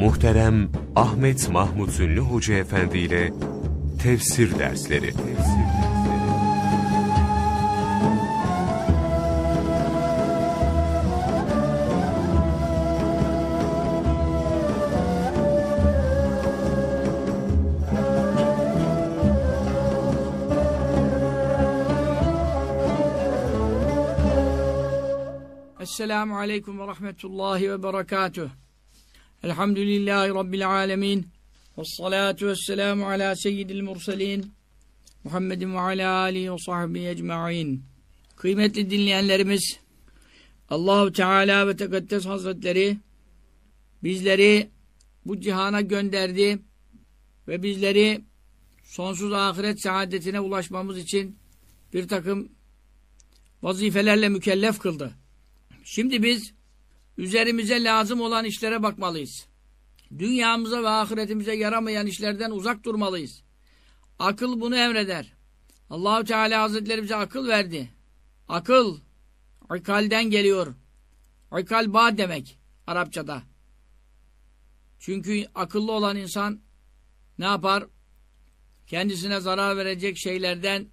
Muhterem Ahmet Mahmut Ünlü Hoca Efendi ile Tefsir Dersleri Esselamu Aleyküm ve Rahmetullahi ve Berekatuh. Elhamdülillahi Rabbil Alemin. Ve salatu ve selamu ala seyyidil mursalin. Muhammedin ve ala alihi ve sahbihi ecma'in. Kıymetli dinleyenlerimiz, Allahu Teala ve Tekaddes Hazretleri bizleri bu cihana gönderdi ve bizleri sonsuz ahiret saadetine ulaşmamız için bir takım vazifelerle mükellef kıldı. Şimdi biz üzerimize lazım olan işlere bakmalıyız. Dünyamıza ve ahiretimize yaramayan işlerden uzak durmalıyız. Akıl bunu emreder. Allahu Teala Hazretleri bize akıl verdi. Akıl ikalden geliyor. İkal ba demek Arapçada. Çünkü akıllı olan insan ne yapar? Kendisine zarar verecek şeylerden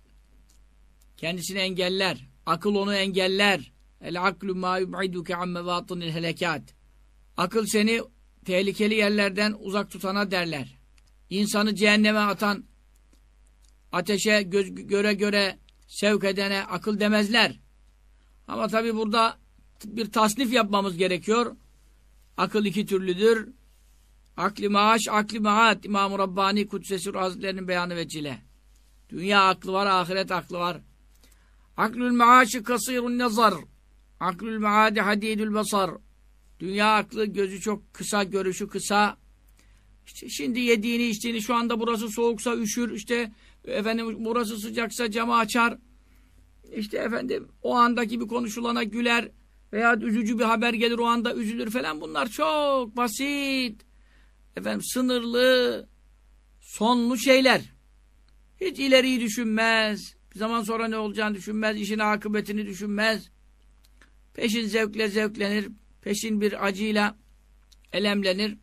kendisini engeller. Akıl onu engeller. El aklu ma yub'iduke an mevatinil helekat. Akıl seni tehlikeli yerlerden uzak tutana derler. İnsanı cehenneme atan, ateşe göz, göre göre sevk edene akıl demezler. Ama tabi burada bir tasnif yapmamız gerekiyor. Akıl iki türlüdür. Akli maaş, akli maat. İmam-ı Rabbani Kudsesi Hazretleri'nin beyanı ve cile. Dünya aklı var, ahiret aklı var. Aklül maaşı kasirun nazar. Aklül maadi hadidül basar. Dünya aklı gözü çok kısa, görüşü kısa. İşte şimdi yediğini içtiğini şu anda burası soğuksa üşür. işte efendim burası sıcaksa camı açar. İşte efendim o andaki bir konuşulana güler veya üzücü bir haber gelir o anda üzülür falan. Bunlar çok basit. Efendim sınırlı, sonlu şeyler. Hiç ileriyi düşünmez. Bir zaman sonra ne olacağını düşünmez. işin akıbetini düşünmez. Peşin zevkle zevklenir. Peşin bir acıyla elemlenir.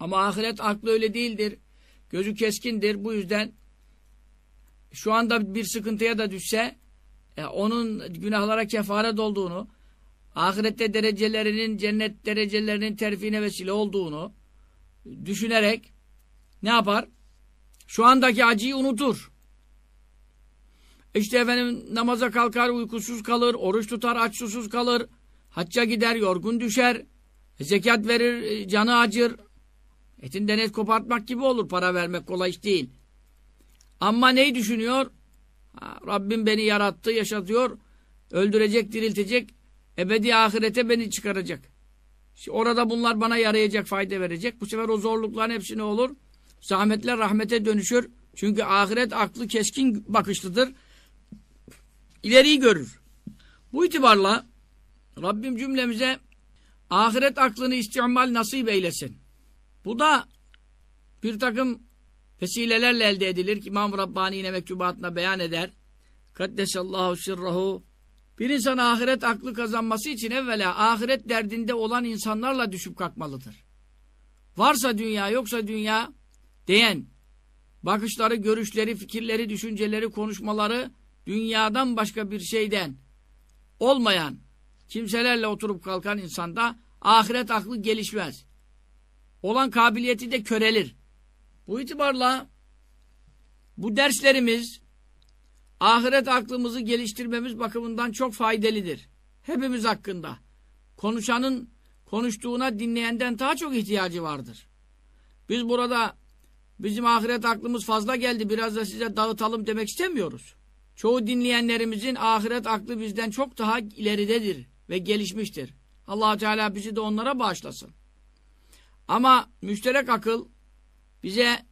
Ama ahiret aklı öyle değildir. Gözü keskindir. Bu yüzden şu anda bir sıkıntıya da düşse e, onun günahlara kefaret olduğunu, ahirette derecelerinin, cennet derecelerinin terfine vesile olduğunu düşünerek ne yapar? Şu andaki acıyı unutur. İşte efendim namaza kalkar, uykusuz kalır, oruç tutar, aç susuz kalır, hacca gider, yorgun düşer, zekat verir, canı acır. Etinden et kopartmak gibi olur, para vermek kolay iş değil. Ama neyi düşünüyor? Ha, Rabbim beni yarattı, yaşatıyor, öldürecek, diriltecek, ebedi ahirete beni çıkaracak. İşte orada bunlar bana yarayacak, fayda verecek. Bu sefer o zorlukların hepsi ne olur? Zahmetler rahmete dönüşür. Çünkü ahiret aklı keskin bakışlıdır ileriyi görür. Bu itibarla Rabbim cümlemize ahiret aklını istimal nasip eylesin. Bu da bir takım vesilelerle elde edilir ki İmam Rabbani yine mektubatına beyan eder. Kaddesallahu sirrahu bir insan ahiret aklı kazanması için evvela ahiret derdinde olan insanlarla düşüp kalkmalıdır. Varsa dünya yoksa dünya diyen bakışları, görüşleri, fikirleri, düşünceleri, konuşmaları dünyadan başka bir şeyden olmayan kimselerle oturup kalkan insanda ahiret aklı gelişmez. Olan kabiliyeti de körelir. Bu itibarla bu derslerimiz ahiret aklımızı geliştirmemiz bakımından çok faydalıdır. Hepimiz hakkında. Konuşanın konuştuğuna dinleyenden daha çok ihtiyacı vardır. Biz burada bizim ahiret aklımız fazla geldi biraz da size dağıtalım demek istemiyoruz. Çoğu dinleyenlerimizin ahiret aklı bizden çok daha ileridedir ve gelişmiştir. allah Teala bizi de onlara bağışlasın. Ama müşterek akıl bize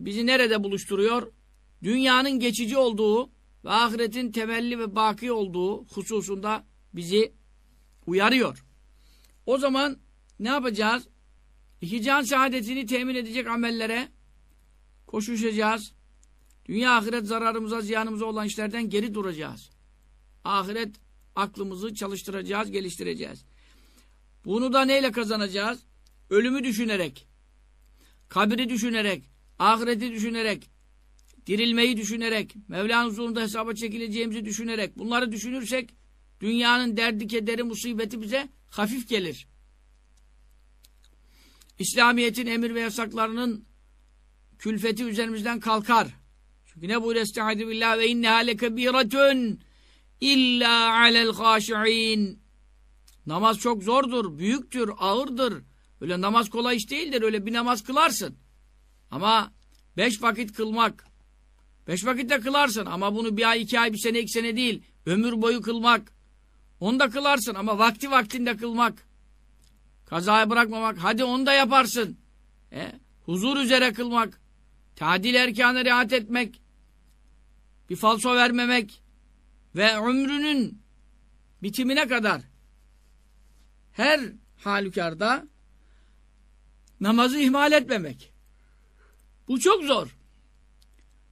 bizi nerede buluşturuyor? Dünyanın geçici olduğu ve ahiretin temelli ve baki olduğu hususunda bizi uyarıyor. O zaman ne yapacağız? İki can saadetini temin edecek amellere koşuşacağız. Dünya ahiret zararımıza, ziyanımıza olan işlerden geri duracağız. Ahiret aklımızı çalıştıracağız, geliştireceğiz. Bunu da neyle kazanacağız? ölümü düşünerek, kabri düşünerek, ahireti düşünerek, dirilmeyi düşünerek, Mevla'nın huzurunda hesaba çekileceğimizi düşünerek, bunları düşünürsek, dünyanın derdi, kederi, musibeti bize hafif gelir. İslamiyet'in emir ve yasaklarının külfeti üzerimizden kalkar. Çünkü ne buyuruyor Estaizu billah ve inneha lekebiretun illa alel haşi'in Namaz çok zordur, büyüktür, ağırdır. Öyle namaz kolay iş değildir. Öyle bir namaz kılarsın. Ama beş vakit kılmak. Beş vakitte kılarsın ama bunu bir ay, iki ay, bir sene, iki sene değil. Ömür boyu kılmak. Onu da kılarsın ama vakti vaktinde kılmak. Kazaya bırakmamak. Hadi onu da yaparsın. E, huzur üzere kılmak. Tadil erkanı riayet etmek. Bir falso vermemek. Ve ömrünün bitimine kadar her halükarda namazı ihmal etmemek. Bu çok zor.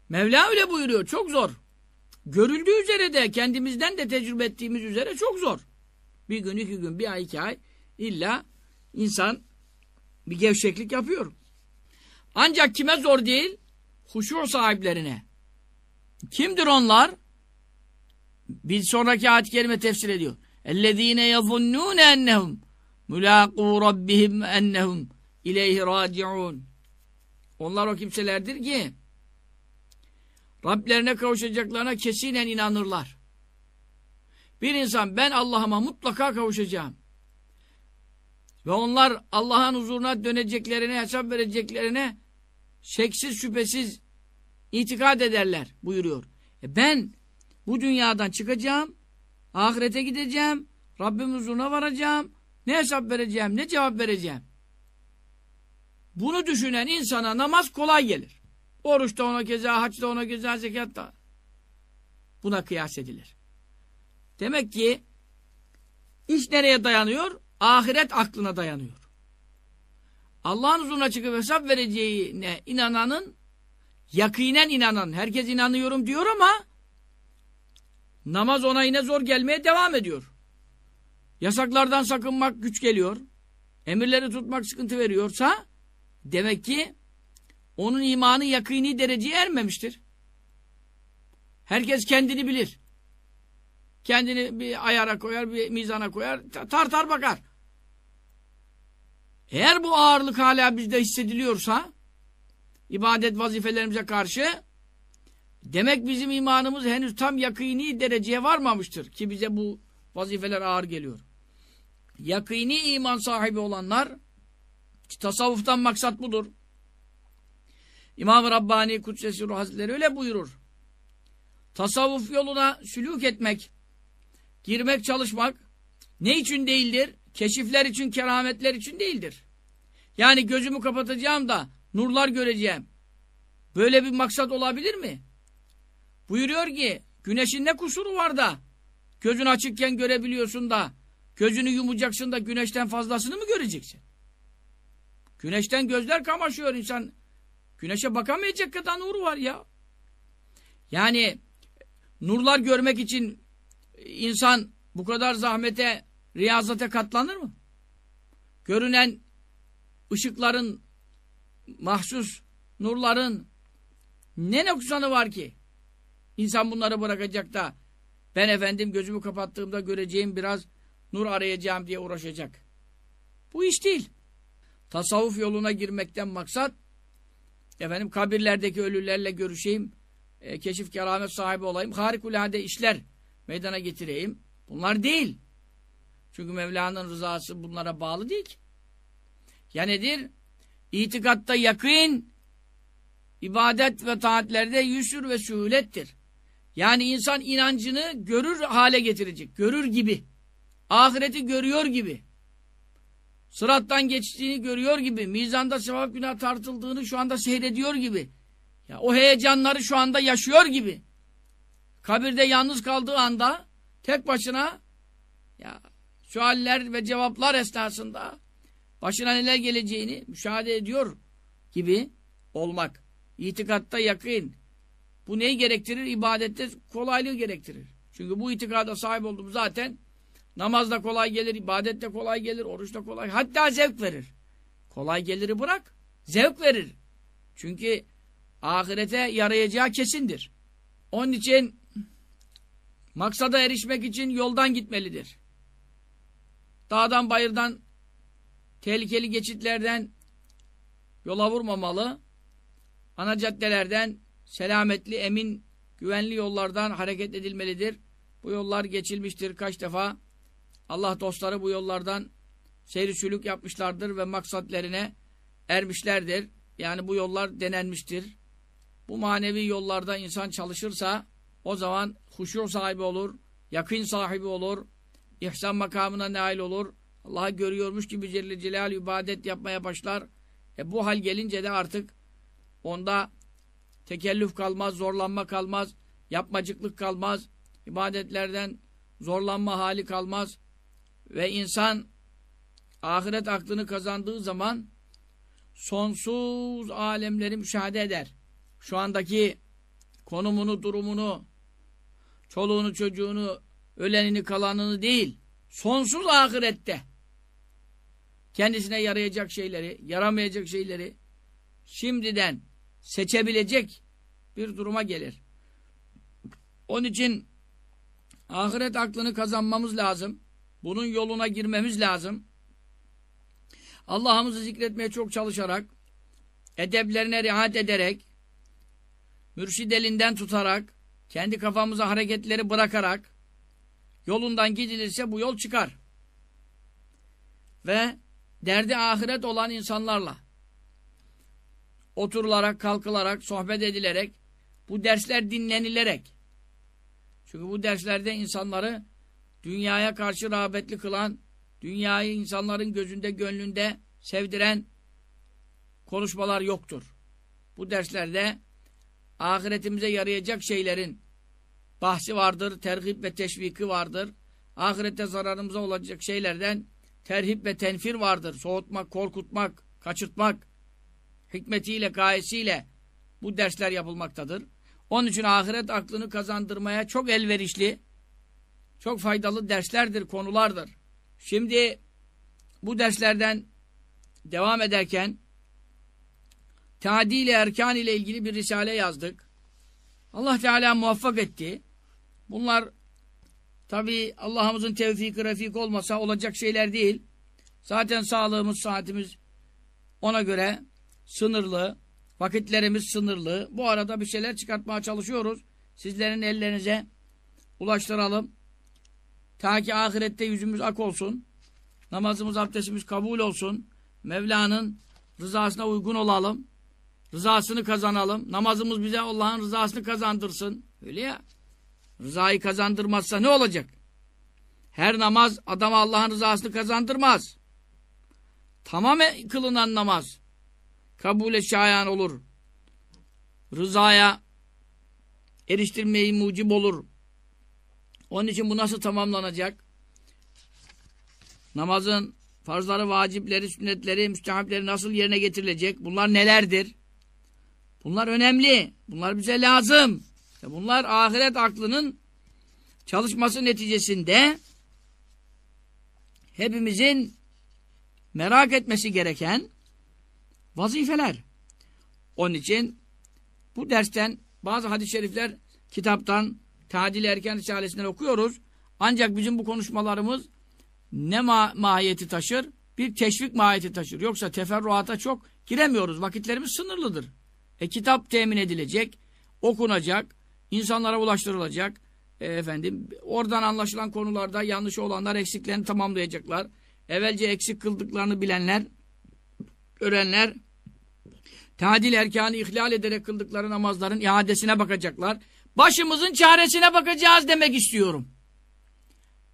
Mevla öyle buyuruyor. Çok zor. Görüldüğü üzere de kendimizden de tecrübe ettiğimiz üzere çok zor. Bir gün, iki gün, bir ay, iki ay illa insan bir gevşeklik yapıyor. Ancak kime zor değil? Huşu sahiplerine. Kimdir onlar? Bir sonraki ayet-i kerime tefsir ediyor. اَلَّذ۪ينَ يَظُنُّونَ اَنَّهُمْ مُلَاقُوا رَبِّهِمْ اَنَّهُمْ اِلَيْهِ رَاجِعُونَ Onlar o kimselerdir ki Rablerine kavuşacaklarına kesinen inanırlar. Bir insan ben Allah'ıma mutlaka kavuşacağım. Ve onlar Allah'ın huzuruna döneceklerine, hesap vereceklerine şeksiz şüphesiz itikad ederler buyuruyor. E ben bu dünyadan çıkacağım, ahirete gideceğim, Rabbim huzuruna varacağım, ne hesap vereceğim, ne cevap vereceğim. Bunu düşünen insana namaz kolay gelir. Oruç da ona keza, haç da ona keza, zekat da buna kıyas edilir. Demek ki iş nereye dayanıyor? Ahiret aklına dayanıyor. Allah'ın huzuruna çıkıp hesap vereceğine inananın, yakinen inanan, herkes inanıyorum diyor ama namaz ona yine zor gelmeye devam ediyor. Yasaklardan sakınmak güç geliyor. Emirleri tutmak sıkıntı veriyorsa demek ki onun imanı yakini dereceye ermemiştir. Herkes kendini bilir. Kendini bir ayara koyar, bir mizana koyar, tartar bakar. Eğer bu ağırlık hala bizde hissediliyorsa ibadet vazifelerimize karşı demek bizim imanımız henüz tam yakini dereceye varmamıştır ki bize bu vazifeler ağır geliyor. Yakini iman sahibi olanlar tasavvuftan maksat budur. İmam-ı Rabbani Kudsesi Ruh Hazretleri öyle buyurur. Tasavvuf yoluna sülük etmek, girmek, çalışmak ne için değildir? Keşifler için, kerametler için değildir. Yani gözümü kapatacağım da nurlar göreceğim. Böyle bir maksat olabilir mi? Buyuruyor ki güneşin ne kusuru var da gözün açıkken görebiliyorsun da gözünü yumacaksın da güneşten fazlasını mı göreceksin? Güneşten gözler kamaşıyor insan. Güneşe bakamayacak kadar nuru var ya. Yani nurlar görmek için insan bu kadar zahmete, riyazete katlanır mı? Görünen ışıkların, mahsus nurların ne noksanı var ki? İnsan bunları bırakacak da ben efendim gözümü kapattığımda göreceğim biraz nur arayacağım diye uğraşacak. Bu iş değil. Tasavvuf yoluna girmekten maksat efendim kabirlerdeki ölülerle görüşeyim, e, keşif keramet sahibi olayım, harikulade işler meydana getireyim. Bunlar değil. Çünkü Mevla'nın rızası bunlara bağlı değil ki. Ya nedir? İtikatta yakın, ibadet ve taatlerde yüsür ve sühulettir. Yani insan inancını görür hale getirecek. Görür gibi. Ahireti görüyor gibi. Sırattan geçtiğini görüyor gibi. Mizanda sevap günah tartıldığını şu anda seyrediyor gibi. Ya o heyecanları şu anda yaşıyor gibi. Kabirde yalnız kaldığı anda tek başına ya sualler ve cevaplar esnasında başına neler geleceğini müşahede ediyor gibi olmak. İtikatta yakın. Bu neyi gerektirir? İbadette kolaylığı gerektirir. Çünkü bu itikada sahip olduğum zaten namazda kolay gelir, ibadette kolay gelir, oruçta kolay, hatta zevk verir. Kolay geliri bırak. Zevk verir. Çünkü ahirete yarayacağı kesindir. Onun için maksada erişmek için yoldan gitmelidir. Dağdan bayırdan tehlikeli geçitlerden yola vurmamalı. Ana caddelerden selametli, emin, güvenli yollardan hareket edilmelidir. Bu yollar geçilmiştir kaç defa. Allah dostları bu yollardan seyri sülük yapmışlardır ve maksatlerine ermişlerdir. Yani bu yollar denenmiştir. Bu manevi yollarda insan çalışırsa o zaman huşu sahibi olur, yakın sahibi olur, ihsan makamına nail olur. Allah'ı görüyormuş gibi Celle Celal ibadet yapmaya başlar. E bu hal gelince de artık onda tekellüf kalmaz, zorlanma kalmaz, yapmacıklık kalmaz, ibadetlerden zorlanma hali kalmaz ve insan ahiret aklını kazandığı zaman sonsuz alemleri müşahede eder. Şu andaki konumunu, durumunu, çoluğunu, çocuğunu, ölenini, kalanını değil, sonsuz ahirette kendisine yarayacak şeyleri, yaramayacak şeyleri şimdiden seçebilecek bir duruma gelir. Onun için ahiret aklını kazanmamız lazım. Bunun yoluna girmemiz lazım. Allah'ımızı zikretmeye çok çalışarak, edeplerine riayet ederek, mürşid elinden tutarak, kendi kafamıza hareketleri bırakarak, yolundan gidilirse bu yol çıkar. Ve derdi ahiret olan insanlarla, oturularak, kalkılarak, sohbet edilerek, bu dersler dinlenilerek, çünkü bu derslerde insanları dünyaya karşı rağbetli kılan, dünyayı insanların gözünde, gönlünde sevdiren konuşmalar yoktur. Bu derslerde ahiretimize yarayacak şeylerin bahsi vardır, terhip ve teşviki vardır. Ahirette zararımıza olacak şeylerden terhip ve tenfir vardır. Soğutmak, korkutmak, kaçırtmak hikmetiyle, gayesiyle bu dersler yapılmaktadır. Onun için ahiret aklını kazandırmaya çok elverişli, çok faydalı derslerdir, konulardır. Şimdi bu derslerden devam ederken tadil erkan ile ilgili bir risale yazdık. Allah Teala muvaffak etti. Bunlar tabi Allah'ımızın tevfiki refik olmasa olacak şeyler değil. Zaten sağlığımız, saatimiz ona göre sınırlı, vakitlerimiz sınırlı. Bu arada bir şeyler çıkartmaya çalışıyoruz. Sizlerin ellerinize ulaştıralım. Ta ki ahirette yüzümüz ak olsun. Namazımız, abdestimiz kabul olsun. Mevla'nın rızasına uygun olalım. Rızasını kazanalım. Namazımız bize Allah'ın rızasını kazandırsın. Öyle ya. Rızayı kazandırmazsa ne olacak? Her namaz adama Allah'ın rızasını kazandırmaz. Tamamen kılınan namaz. Kabule şayan olur. Rızaya eriştirmeyi mucib olur. Onun için bu nasıl tamamlanacak? Namazın farzları, vacipleri, sünnetleri, müstehapleri nasıl yerine getirilecek? Bunlar nelerdir? Bunlar önemli. Bunlar bize lazım. Bunlar ahiret aklının çalışması neticesinde hepimizin merak etmesi gereken vazifeler. Onun için bu dersten bazı hadis-i şerifler kitaptan Tadil Erken Risalesinden okuyoruz. Ancak bizim bu konuşmalarımız ne ma mahiyeti taşır? Bir teşvik mahiyeti taşır. Yoksa teferruata çok giremiyoruz. Vakitlerimiz sınırlıdır. E kitap temin edilecek, okunacak, insanlara ulaştırılacak. E, efendim oradan anlaşılan konularda yanlış olanlar eksiklerini tamamlayacaklar. Evvelce eksik kıldıklarını bilenler, görenler tadil erkanı ihlal ederek kıldıkları namazların iadesine bakacaklar. Başımızın çaresine bakacağız demek istiyorum.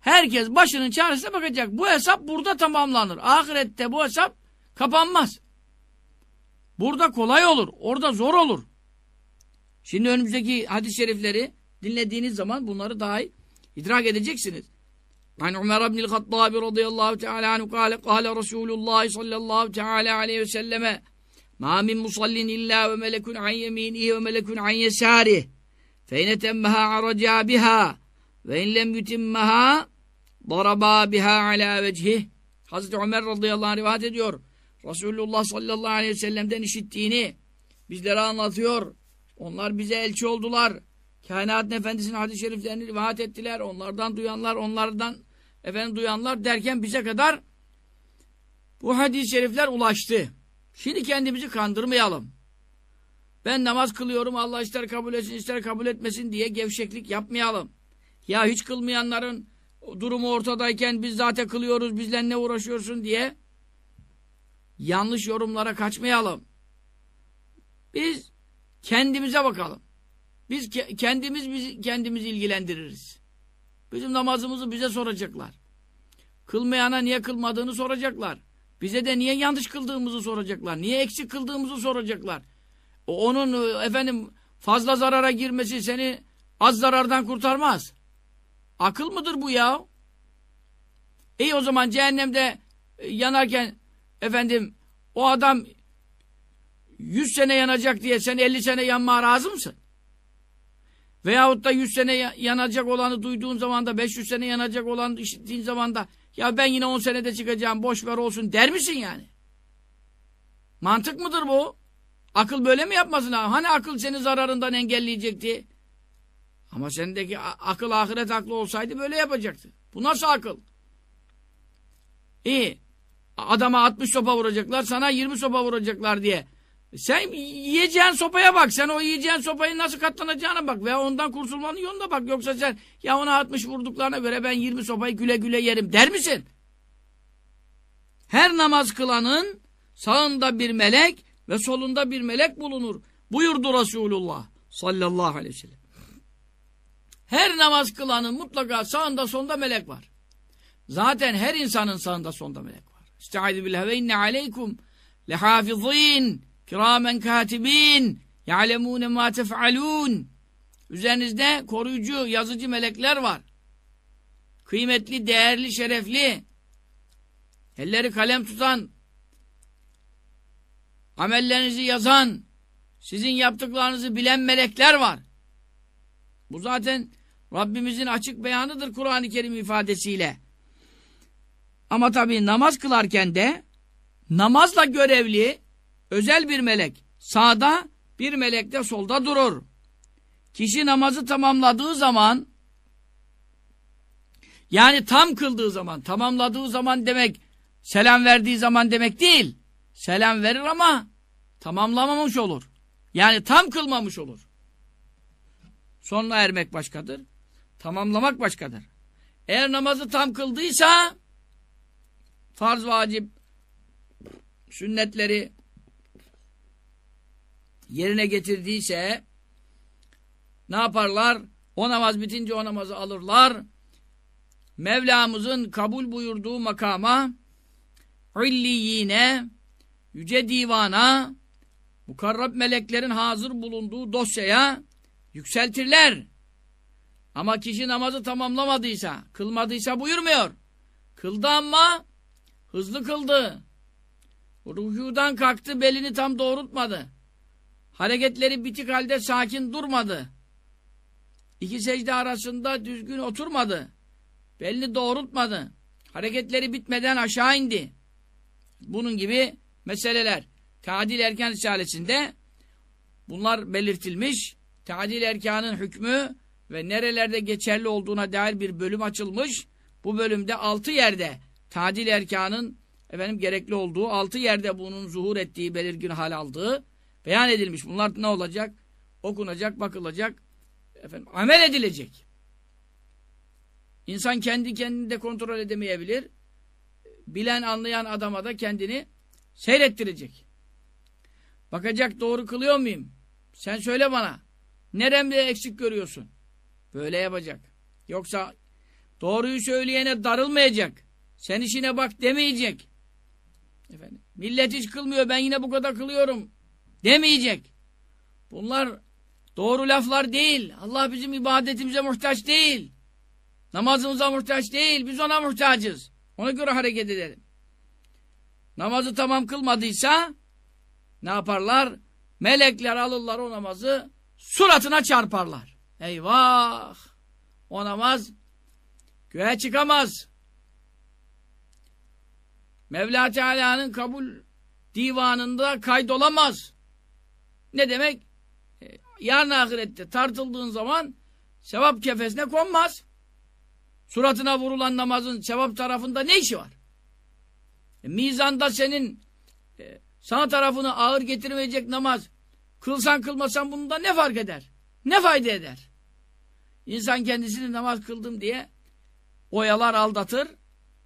Herkes başının çaresine bakacak. Bu hesap burada tamamlanır. Ahirette bu hesap kapanmaz. Burada kolay olur. Orada zor olur. Şimdi önümüzdeki hadis-i şerifleri dinlediğiniz zaman bunları daha iyi idrak edeceksiniz. An Ömer ibn-i Hattabi radıyallahu teala anhu kâle kâle Resulullah sallallahu teala aleyhi ve selleme ma min musallin illa ve melekun an yeminihi ve melekun an yesârih fe ine temmeha araca biha ve in lem yutimmeha daraba biha ala vechih Hazreti Ömer radıyallahu anh rivayet ediyor. Resulullah sallallahu aleyhi ve sellem'den işittiğini bizlere anlatıyor. Onlar bize elçi oldular. Kainatın Efendisi'nin hadis-i şeriflerini rivayet ettiler. Onlardan duyanlar, onlardan efendim duyanlar derken bize kadar bu hadis-i şerifler ulaştı. Şimdi kendimizi kandırmayalım. Ben namaz kılıyorum Allah ister kabul etsin ister kabul etmesin diye gevşeklik yapmayalım. Ya hiç kılmayanların durumu ortadayken biz zaten kılıyoruz bizle ne uğraşıyorsun diye yanlış yorumlara kaçmayalım. Biz kendimize bakalım. Biz ke kendimiz bizi kendimizi ilgilendiririz. Bizim namazımızı bize soracaklar. Kılmayana niye kılmadığını soracaklar. Bize de niye yanlış kıldığımızı soracaklar. Niye eksik kıldığımızı soracaklar. Onun efendim fazla zarara girmesi seni az zarardan kurtarmaz. Akıl mıdır bu ya? İyi o zaman cehennemde e, yanarken efendim o adam 100 sene yanacak diye sen 50 sene yanmaya razı mısın? Veyahut da 100 sene yanacak olanı duyduğun zaman da 500 sene yanacak olanı işittiğin zaman da ya ben yine 10 senede çıkacağım boş ver olsun der misin yani? Mantık mıdır bu? Akıl böyle mi yapmasın? Hani akıl seni zararından engelleyecekti? Ama sendeki akıl ahiret aklı olsaydı böyle yapacaktı. Bu nasıl akıl? İyi. Adama 60 sopa vuracaklar, sana 20 sopa vuracaklar diye. Sen yiyeceğin sopaya bak. Sen o yiyeceğin sopayı nasıl katlanacağına bak. Veya ondan kurtulmanın yoluna bak. Yoksa sen ya ona 60 vurduklarına göre ben 20 sopayı güle güle yerim der misin? Her namaz kılanın sağında bir melek ve solunda bir melek bulunur. Buyurdu Resulullah sallallahu aleyhi ve sellem. Her namaz kılanın mutlaka sağında sonunda melek var. Zaten her insanın sağında sonunda melek var. Estaizu billahi ve inne aleykum lehafizin kiramen katibin ya'lemune ma tef'alun Üzerinizde koruyucu, yazıcı melekler var. Kıymetli, değerli, şerefli elleri kalem tutan amellerinizi yazan sizin yaptıklarınızı bilen melekler var. Bu zaten Rabbimizin açık beyanıdır Kur'an-ı Kerim ifadesiyle. Ama tabii namaz kılarken de namazla görevli özel bir melek sağda bir melek de solda durur. Kişi namazı tamamladığı zaman yani tam kıldığı zaman tamamladığı zaman demek selam verdiği zaman demek değil. Selam verir ama tamamlamamış olur. Yani tam kılmamış olur. Sonuna ermek başkadır. Tamamlamak başkadır. Eğer namazı tam kıldıysa farz vacip sünnetleri yerine getirdiyse ne yaparlar? O namaz bitince o namazı alırlar. Mevlamızın kabul buyurduğu makama illiyine yüce divana mukarrab meleklerin hazır bulunduğu dosyaya yükseltirler. Ama kişi namazı tamamlamadıysa, kılmadıysa buyurmuyor. Kıldı ama hızlı kıldı. Rükudan kalktı, belini tam doğrultmadı. Hareketleri bitik halde sakin durmadı. İki secde arasında düzgün oturmadı. Belini doğrultmadı. Hareketleri bitmeden aşağı indi. Bunun gibi meseleler. Tadil Erken Risalesi'nde bunlar belirtilmiş. Tadil erkanın hükmü ve nerelerde geçerli olduğuna dair bir bölüm açılmış. Bu bölümde altı yerde tadil erkanın efendim gerekli olduğu, altı yerde bunun zuhur ettiği, belirgin hal aldığı beyan edilmiş. Bunlar ne olacak? Okunacak, bakılacak, efendim amel edilecek. İnsan kendi kendini de kontrol edemeyebilir. Bilen, anlayan adama da kendini seyrettirecek. Bakacak doğru kılıyor muyum? Sen söyle bana. Neremde eksik görüyorsun? Böyle yapacak. Yoksa doğruyu söyleyene darılmayacak. Sen işine bak demeyecek. Efendim, millet hiç kılmıyor ben yine bu kadar kılıyorum demeyecek. Bunlar doğru laflar değil. Allah bizim ibadetimize muhtaç değil. Namazımıza muhtaç değil. Biz ona muhtacız. Ona göre hareket edelim. Namazı tamam kılmadıysa ne yaparlar? Melekler alırlar o namazı suratına çarparlar. Eyvah! O namaz göğe çıkamaz. Mevla Teala'nın kabul divanında kaydolamaz. Ne demek? E, yarın ahirette tartıldığın zaman sevap kefesine konmaz. Suratına vurulan namazın sevap tarafında ne işi var? E, mizanda senin e, sağ tarafını ağır getirmeyecek namaz kılsan kılmasan bunda ne fark eder? Ne fayda eder? İnsan kendisini namaz kıldım diye oyalar aldatır.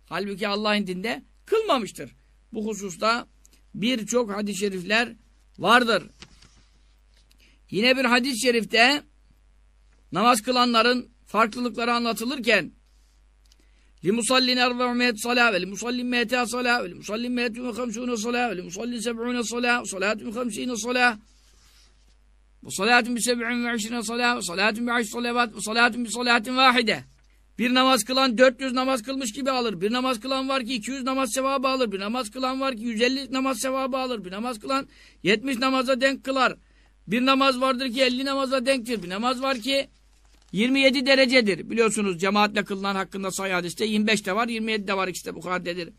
Halbuki Allah'ın dinde kılmamıştır. Bu hususta birçok hadis-i şerifler vardır. Yine bir hadis-i şerifte namaz kılanların farklılıkları anlatılırken لِمُصَلِّنْ اَرْبَعُ مِيَةِ صَلَاةً وَلِمُصَلِّنْ مِيَةَ صَلَاةً وَلِمُصَلِّنْ مِيَةٌ وَخَمْسُونَ صَلَاةً وَلِمُصَلِّنْ سَبْعُونَ صَلَاةً وَصَلَاةٌ خَمْسِينَ صَلَاةً وَصَلَاةٌ بِسَبْعٍ وَعِشْرِينَ صَلَاةً وَصَلَاةٌ بِعَشْرِ صَلَوَاتٍ وَصَلَاةٌ بِصَلَاةٍ وَاحِدَةٍ Bir namaz kılan 400 namaz kılmış gibi alır. Bir namaz kılan var ki 200 namaz sevabı alır. Bir namaz kılan var ki 150 namaz sevabı alır. Bir namaz kılan 70 namaza denk kılar. Bir namaz vardır ki 50 namaza denktir. Bir namaz var ki 27 derecedir. Biliyorsunuz cemaatle kılınan hakkında sayı hadiste 25 de var 27 de var ikisi de Bukhari'dedir.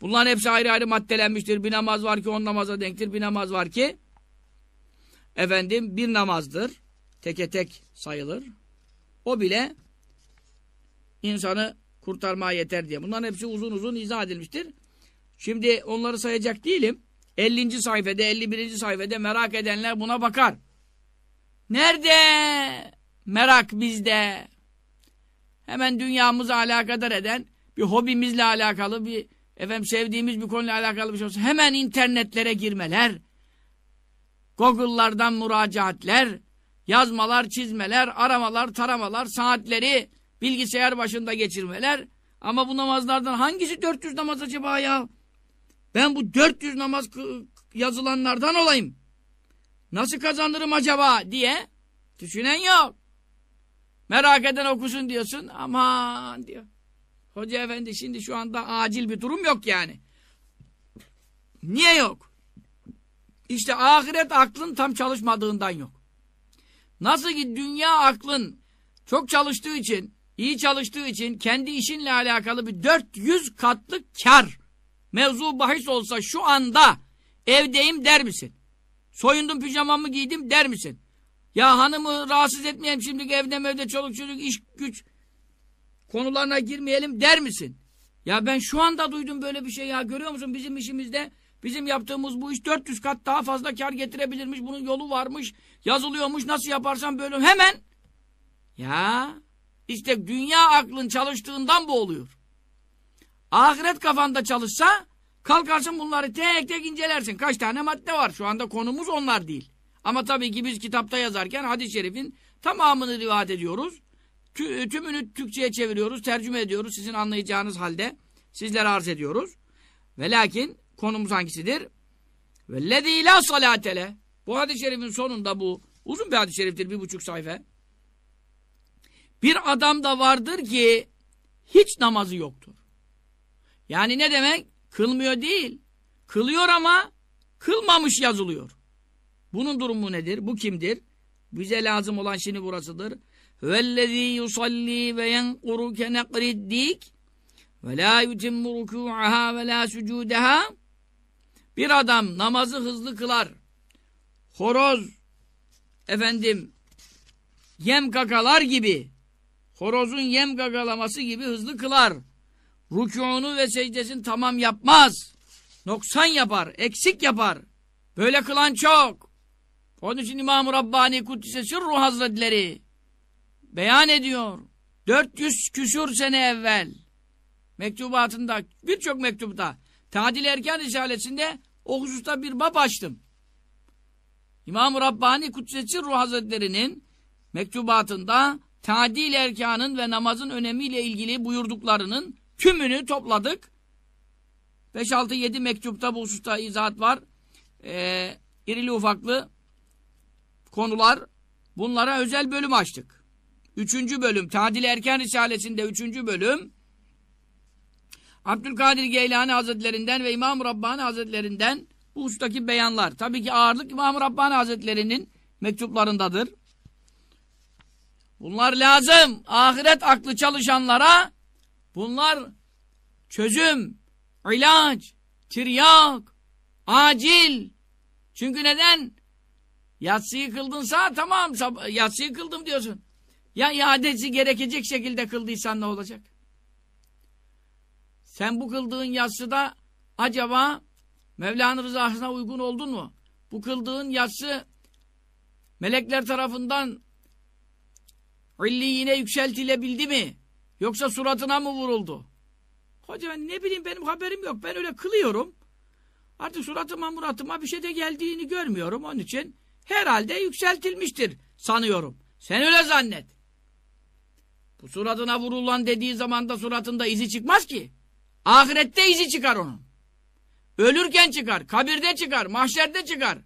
Bunların hepsi ayrı ayrı maddelenmiştir. Bir namaz var ki 10 namaza denktir. Bir namaz var ki efendim bir namazdır. Teke tek sayılır. O bile insanı kurtarmaya yeter diye. Bunların hepsi uzun uzun izah edilmiştir. Şimdi onları sayacak değilim. 50. sayfada, 51. sayfada merak edenler buna bakar. Nerede? Merak bizde. Hemen dünyamızı alakadar eden bir hobimizle alakalı bir efendim sevdiğimiz bir konuyla alakalı bir şey olsa hemen internetlere girmeler. Google'lardan müracaatler, yazmalar, çizmeler, aramalar, taramalar, saatleri bilgisayar başında geçirmeler. Ama bu namazlardan hangisi 400 namaz acaba ya? Ben bu 400 namaz yazılanlardan olayım. Nasıl kazanırım acaba diye düşünen yok. Merak eden okusun diyorsun. Aman diyor. Hoca efendi şimdi şu anda acil bir durum yok yani. Niye yok? İşte ahiret aklın tam çalışmadığından yok. Nasıl ki dünya aklın çok çalıştığı için, iyi çalıştığı için kendi işinle alakalı bir 400 katlık kar mevzu bahis olsa şu anda evdeyim der misin? Soyundum pijamamı giydim der misin? Ya hanımı rahatsız etmeyelim şimdilik evde evde çoluk çocuk iş güç konularına girmeyelim der misin? Ya ben şu anda duydum böyle bir şey ya görüyor musun bizim işimizde bizim yaptığımız bu iş 400 kat daha fazla kar getirebilirmiş bunun yolu varmış yazılıyormuş nasıl yaparsam böyle hemen ya işte dünya aklın çalıştığından bu oluyor. Ahiret kafanda çalışsa kalkarsın bunları tek tek incelersin. Kaç tane madde var? Şu anda konumuz onlar değil. Ama tabii ki biz kitapta yazarken hadis-i şerifin tamamını rivayet ediyoruz. Tü tümünü Türkçe'ye çeviriyoruz, tercüme ediyoruz. Sizin anlayacağınız halde sizlere arz ediyoruz. Ve lakin konumuz hangisidir? Vellezî lâ salâtele. Bu hadis-i şerifin sonunda bu. Uzun bir hadis-i şeriftir, bir buçuk sayfa. Bir adam da vardır ki hiç namazı yoktur. Yani ne demek? Kılmıyor değil. Kılıyor ama kılmamış yazılıyor. Bunun durumu nedir? Bu kimdir? Bize lazım olan şimdi burasıdır. Ve yenkuru kenekriddik ve la yutimmu rükû'aha ve la sucûdeha Bir adam namazı hızlı kılar. Horoz efendim yem kakalar gibi horozun yem gagalaması gibi hızlı kılar. Rükûnu ve secdesini tamam yapmaz. Noksan yapar, eksik yapar. Böyle kılan çok. Onun için İmam-ı Rabbani Kuddise Sırru Hazretleri beyan ediyor. 400 küsur sene evvel mektubatında, birçok mektupta Tadil Erkan Risalesi'nde o hususta bir bab açtım. İmam-ı Rabbani Kuddise Sırru Hazretleri'nin mektubatında Tadil Erkan'ın ve namazın önemiyle ilgili buyurduklarının tümünü topladık. 5-6-7 mektupta bu hususta izahat var. Ee, irili ufaklı konular. Bunlara özel bölüm açtık. Üçüncü bölüm, Tadil Erken Risalesi'nde üçüncü bölüm, Abdülkadir Geylani Hazretlerinden ve İmam-ı Rabbani Hazretlerinden bu husustaki beyanlar. Tabii ki ağırlık İmam-ı Rabbani Hazretlerinin mektuplarındadır. Bunlar lazım. Ahiret aklı çalışanlara bunlar çözüm, ilaç, tiryak, Acil. Çünkü neden? Yatsıyı kıldınsa tamam yatsıyı kıldım diyorsun. Ya iadesi gerekecek şekilde kıldıysan ne olacak? Sen bu kıldığın yatsıda acaba Mevla'nın rızasına uygun oldun mu? Bu kıldığın yatsı melekler tarafından illiyine yükseltilebildi mi? Yoksa suratına mı vuruldu? Hoca ben ne bileyim benim haberim yok. Ben öyle kılıyorum. Artık suratıma muratıma bir şey de geldiğini görmüyorum. Onun için herhalde yükseltilmiştir sanıyorum. Sen öyle zannet. Bu suratına vurulan dediği zaman da suratında izi çıkmaz ki. Ahirette izi çıkar onun. Ölürken çıkar, kabirde çıkar, mahşerde çıkar.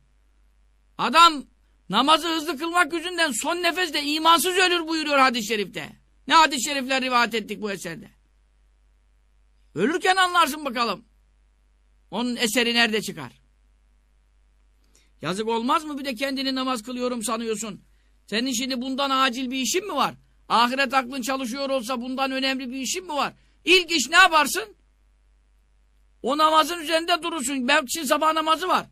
Adam namazı hızlı kılmak yüzünden son nefeste imansız ölür buyuruyor hadis-i şerifte. Ne hadis-i şerifler rivayet ettik bu eserde. Ölürken anlarsın bakalım. Onun eseri nerede çıkar? Yazık olmaz mı bir de kendini namaz kılıyorum sanıyorsun. Senin şimdi bundan acil bir işin mi var? Ahiret aklın çalışıyor olsa bundan önemli bir işin mi var? İlk iş ne yaparsın? O namazın üzerinde durursun. Belki sabah namazı var.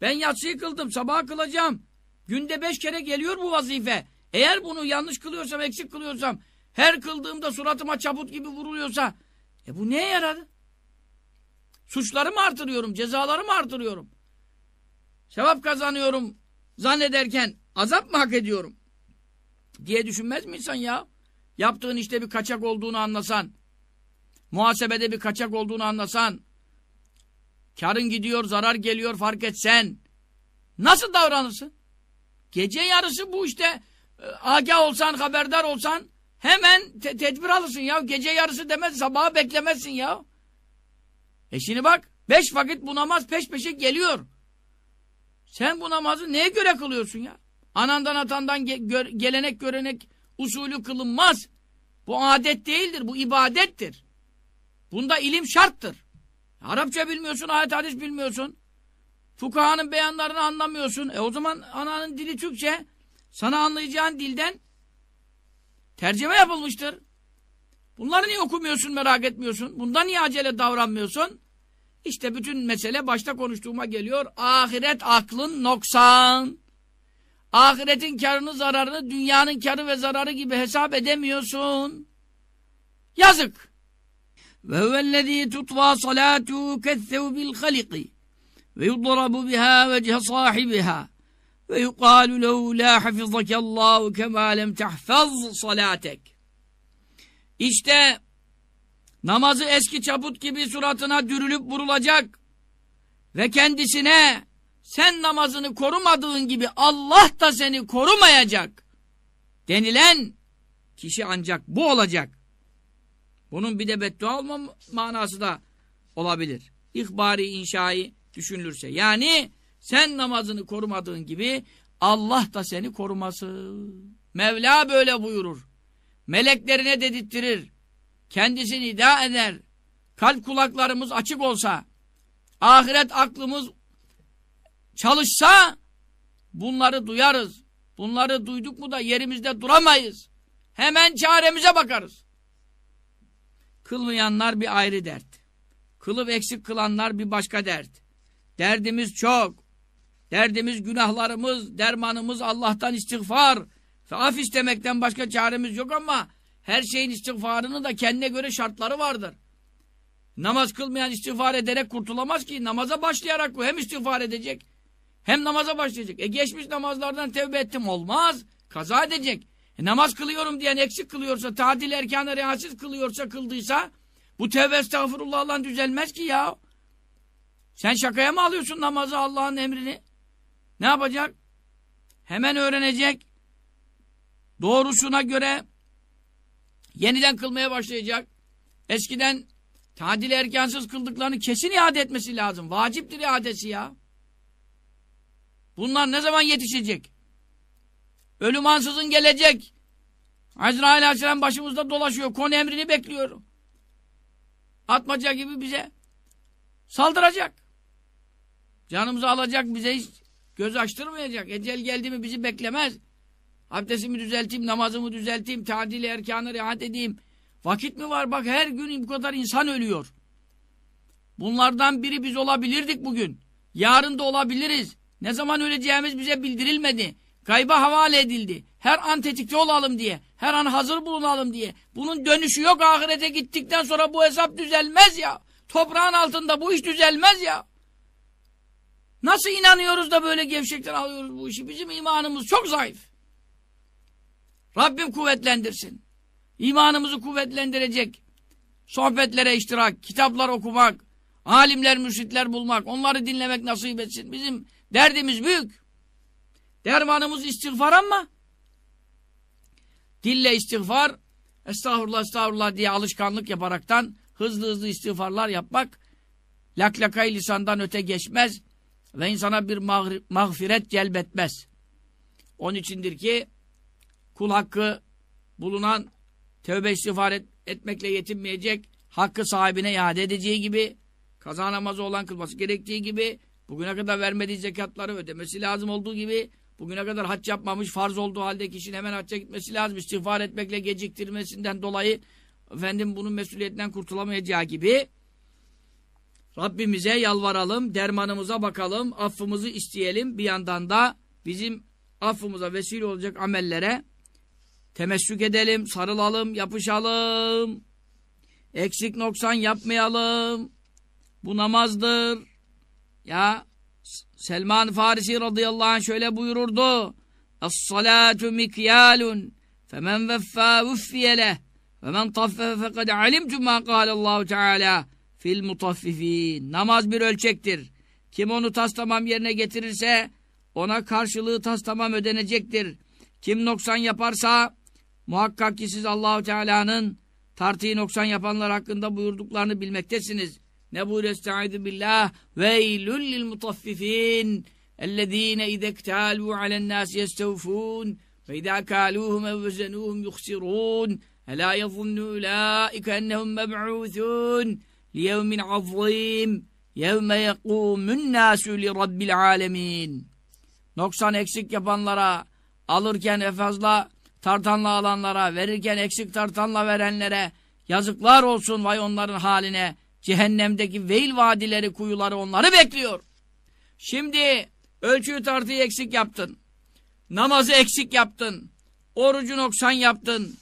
Ben yatsıyı kıldım. Sabah kılacağım. Günde beş kere geliyor bu vazife. Eğer bunu yanlış kılıyorsam, eksik kılıyorsam, her kıldığımda suratıma çaput gibi vuruluyorsa, e bu neye yaradı? Suçları mı artırıyorum, cezaları mı artırıyorum? Sevap kazanıyorum zannederken azap mı hak ediyorum? Diye düşünmez mi insan ya? Yaptığın işte bir kaçak olduğunu anlasan, muhasebede bir kaçak olduğunu anlasan, karın gidiyor, zarar geliyor fark etsen, nasıl davranırsın? Gece yarısı bu işte agah olsan, haberdar olsan hemen te tedbir alırsın ya. Gece yarısı demez, sabaha beklemezsin ya. E şimdi bak, beş vakit bu namaz peş peşe geliyor. Sen bu namazı neye göre kılıyorsun ya? Anandan atandan ge gö gelenek görenek usulü kılınmaz. Bu adet değildir, bu ibadettir. Bunda ilim şarttır. Arapça bilmiyorsun, ayet hadis bilmiyorsun. Fukahanın beyanlarını anlamıyorsun. E o zaman ananın dili Türkçe. Sana anlayacağın dilden tercüme yapılmıştır. Bunları niye okumuyorsun, merak etmiyorsun? Bundan niye acele davranmıyorsun? İşte bütün mesele başta konuştuğuma geliyor. Ahiret aklın noksan. Ahiretin karını zararını dünyanın karı ve zararı gibi hesap edemiyorsun. Yazık. Ve huvellezî tutvâ salâtû kethevbil haliki ve yudrabu biha vece sahibiha ve yuqalu lehu la hafizakallahu kema lem tahfaz salatek. İşte namazı eski çaput gibi suratına dürülüp vurulacak ve kendisine sen namazını korumadığın gibi Allah da seni korumayacak denilen kişi ancak bu olacak. Bunun bir de beddua olma manası da olabilir. İhbari inşai düşünülürse. Yani sen namazını korumadığın gibi Allah da seni koruması. Mevla böyle buyurur. Meleklerine dedirttirir. Kendisini iddia eder. Kalp kulaklarımız açık olsa, ahiret aklımız çalışsa bunları duyarız. Bunları duyduk mu da yerimizde duramayız. Hemen çaremize bakarız. Kılmayanlar bir ayrı dert. Kılıp eksik kılanlar bir başka dert. Derdimiz çok. Derdimiz günahlarımız, dermanımız Allah'tan istiğfar. Ve af istemekten başka çaremiz yok ama her şeyin istiğfarının da kendine göre şartları vardır. Namaz kılmayan istiğfar ederek kurtulamaz ki. Namaza başlayarak hem istiğfar edecek hem namaza başlayacak. E geçmiş namazlardan tevbe ettim olmaz. Kaza edecek. E namaz kılıyorum diyen eksik kılıyorsa, tadil erkanı rehatsiz kılıyorsa, kıldıysa bu tevbe estağfurullah'la düzelmez ki ya. Sen şakaya mı alıyorsun namazı Allah'ın emrini? Ne yapacak? Hemen öğrenecek. Doğrusuna göre yeniden kılmaya başlayacak. Eskiden tadil erkansız kıldıklarını kesin iade etmesi lazım. Vaciptir iadesi ya. Bunlar ne zaman yetişecek? Ölüm ansızın gelecek. Azrail Aleyhisselam başımızda dolaşıyor. Konu emrini bekliyor. Atmaca gibi bize saldıracak. Canımızı alacak, bize hiç göz açtırmayacak. Ecel geldi mi bizi beklemez. Abdestimi düzelteyim, namazımı düzelteyim, tadil erkanı rahat edeyim. Vakit mi var? Bak her gün bu kadar insan ölüyor. Bunlardan biri biz olabilirdik bugün. Yarın da olabiliriz. Ne zaman öleceğimiz bize bildirilmedi. Gayba havale edildi. Her an tetikte olalım diye. Her an hazır bulunalım diye. Bunun dönüşü yok ahirete gittikten sonra bu hesap düzelmez ya. Toprağın altında bu iş düzelmez ya. Nasıl inanıyoruz da böyle gevşekten alıyoruz bu işi? Bizim imanımız çok zayıf. Rabbim kuvvetlendirsin. İmanımızı kuvvetlendirecek. Sohbetlere iştirak, kitaplar okumak, alimler, mürşitler bulmak, onları dinlemek nasip etsin. Bizim derdimiz büyük. Dermanımız istiğfar ama dille istiğfar, estağfurullah estağfurullah diye alışkanlık yaparaktan hızlı hızlı istiğfarlar yapmak laklakay lisandan öte geçmez ve insana bir mağfiret celbetmez. Onun içindir ki kul hakkı bulunan tövbe istiğfar et, etmekle yetinmeyecek, hakkı sahibine iade edeceği gibi, kaza namazı olan kılması gerektiği gibi, bugüne kadar vermediği zekatları ödemesi lazım olduğu gibi, bugüne kadar hac yapmamış, farz olduğu halde kişinin hemen hacca gitmesi lazım, istiğfar etmekle geciktirmesinden dolayı, efendim bunun mesuliyetinden kurtulamayacağı gibi, Rabbimize yalvaralım, dermanımıza bakalım, affımızı isteyelim, bir yandan da bizim affımıza vesile olacak amellere temessük edelim, sarılalım, yapışalım. Eksik noksan yapmayalım. Bu namazdır. Ya Selman Farisi radıyallahu anh şöyle buyururdu. Es-salatu mikyalun femen veffa vuffiye leh ve men taffefe fekad alimtu ma kâlallahu teâlâ fil mutaffifin. Namaz bir ölçektir. Kim onu tas tamam yerine getirirse ona karşılığı tas tamam ödenecektir. Kim noksan yaparsa muhakkak ki siz Allahu Teala'nın tartıyı noksan yapanlar hakkında buyurduklarını bilmektesiniz. Ne buyuruyor? Estaizu billah. Veylül lil mutaffifin. Ellezine idektalu alen nasi yestevfun. Ve idâ kâluhum evvezenuhum yukhsirun. Elâ yazunnu ulâike ennehum meb'ûthûn. Azîm. Yevme yekûmün nâsü li rabbil âlemin. Noksan eksik yapanlara alırken e fazla tartanla alanlara, verirken eksik tartanla verenlere yazıklar olsun vay onların haline. Cehennemdeki veil vadileri, kuyuları onları bekliyor. Şimdi ölçüyü tartıyı eksik yaptın. Namazı eksik yaptın. Orucu noksan yaptın.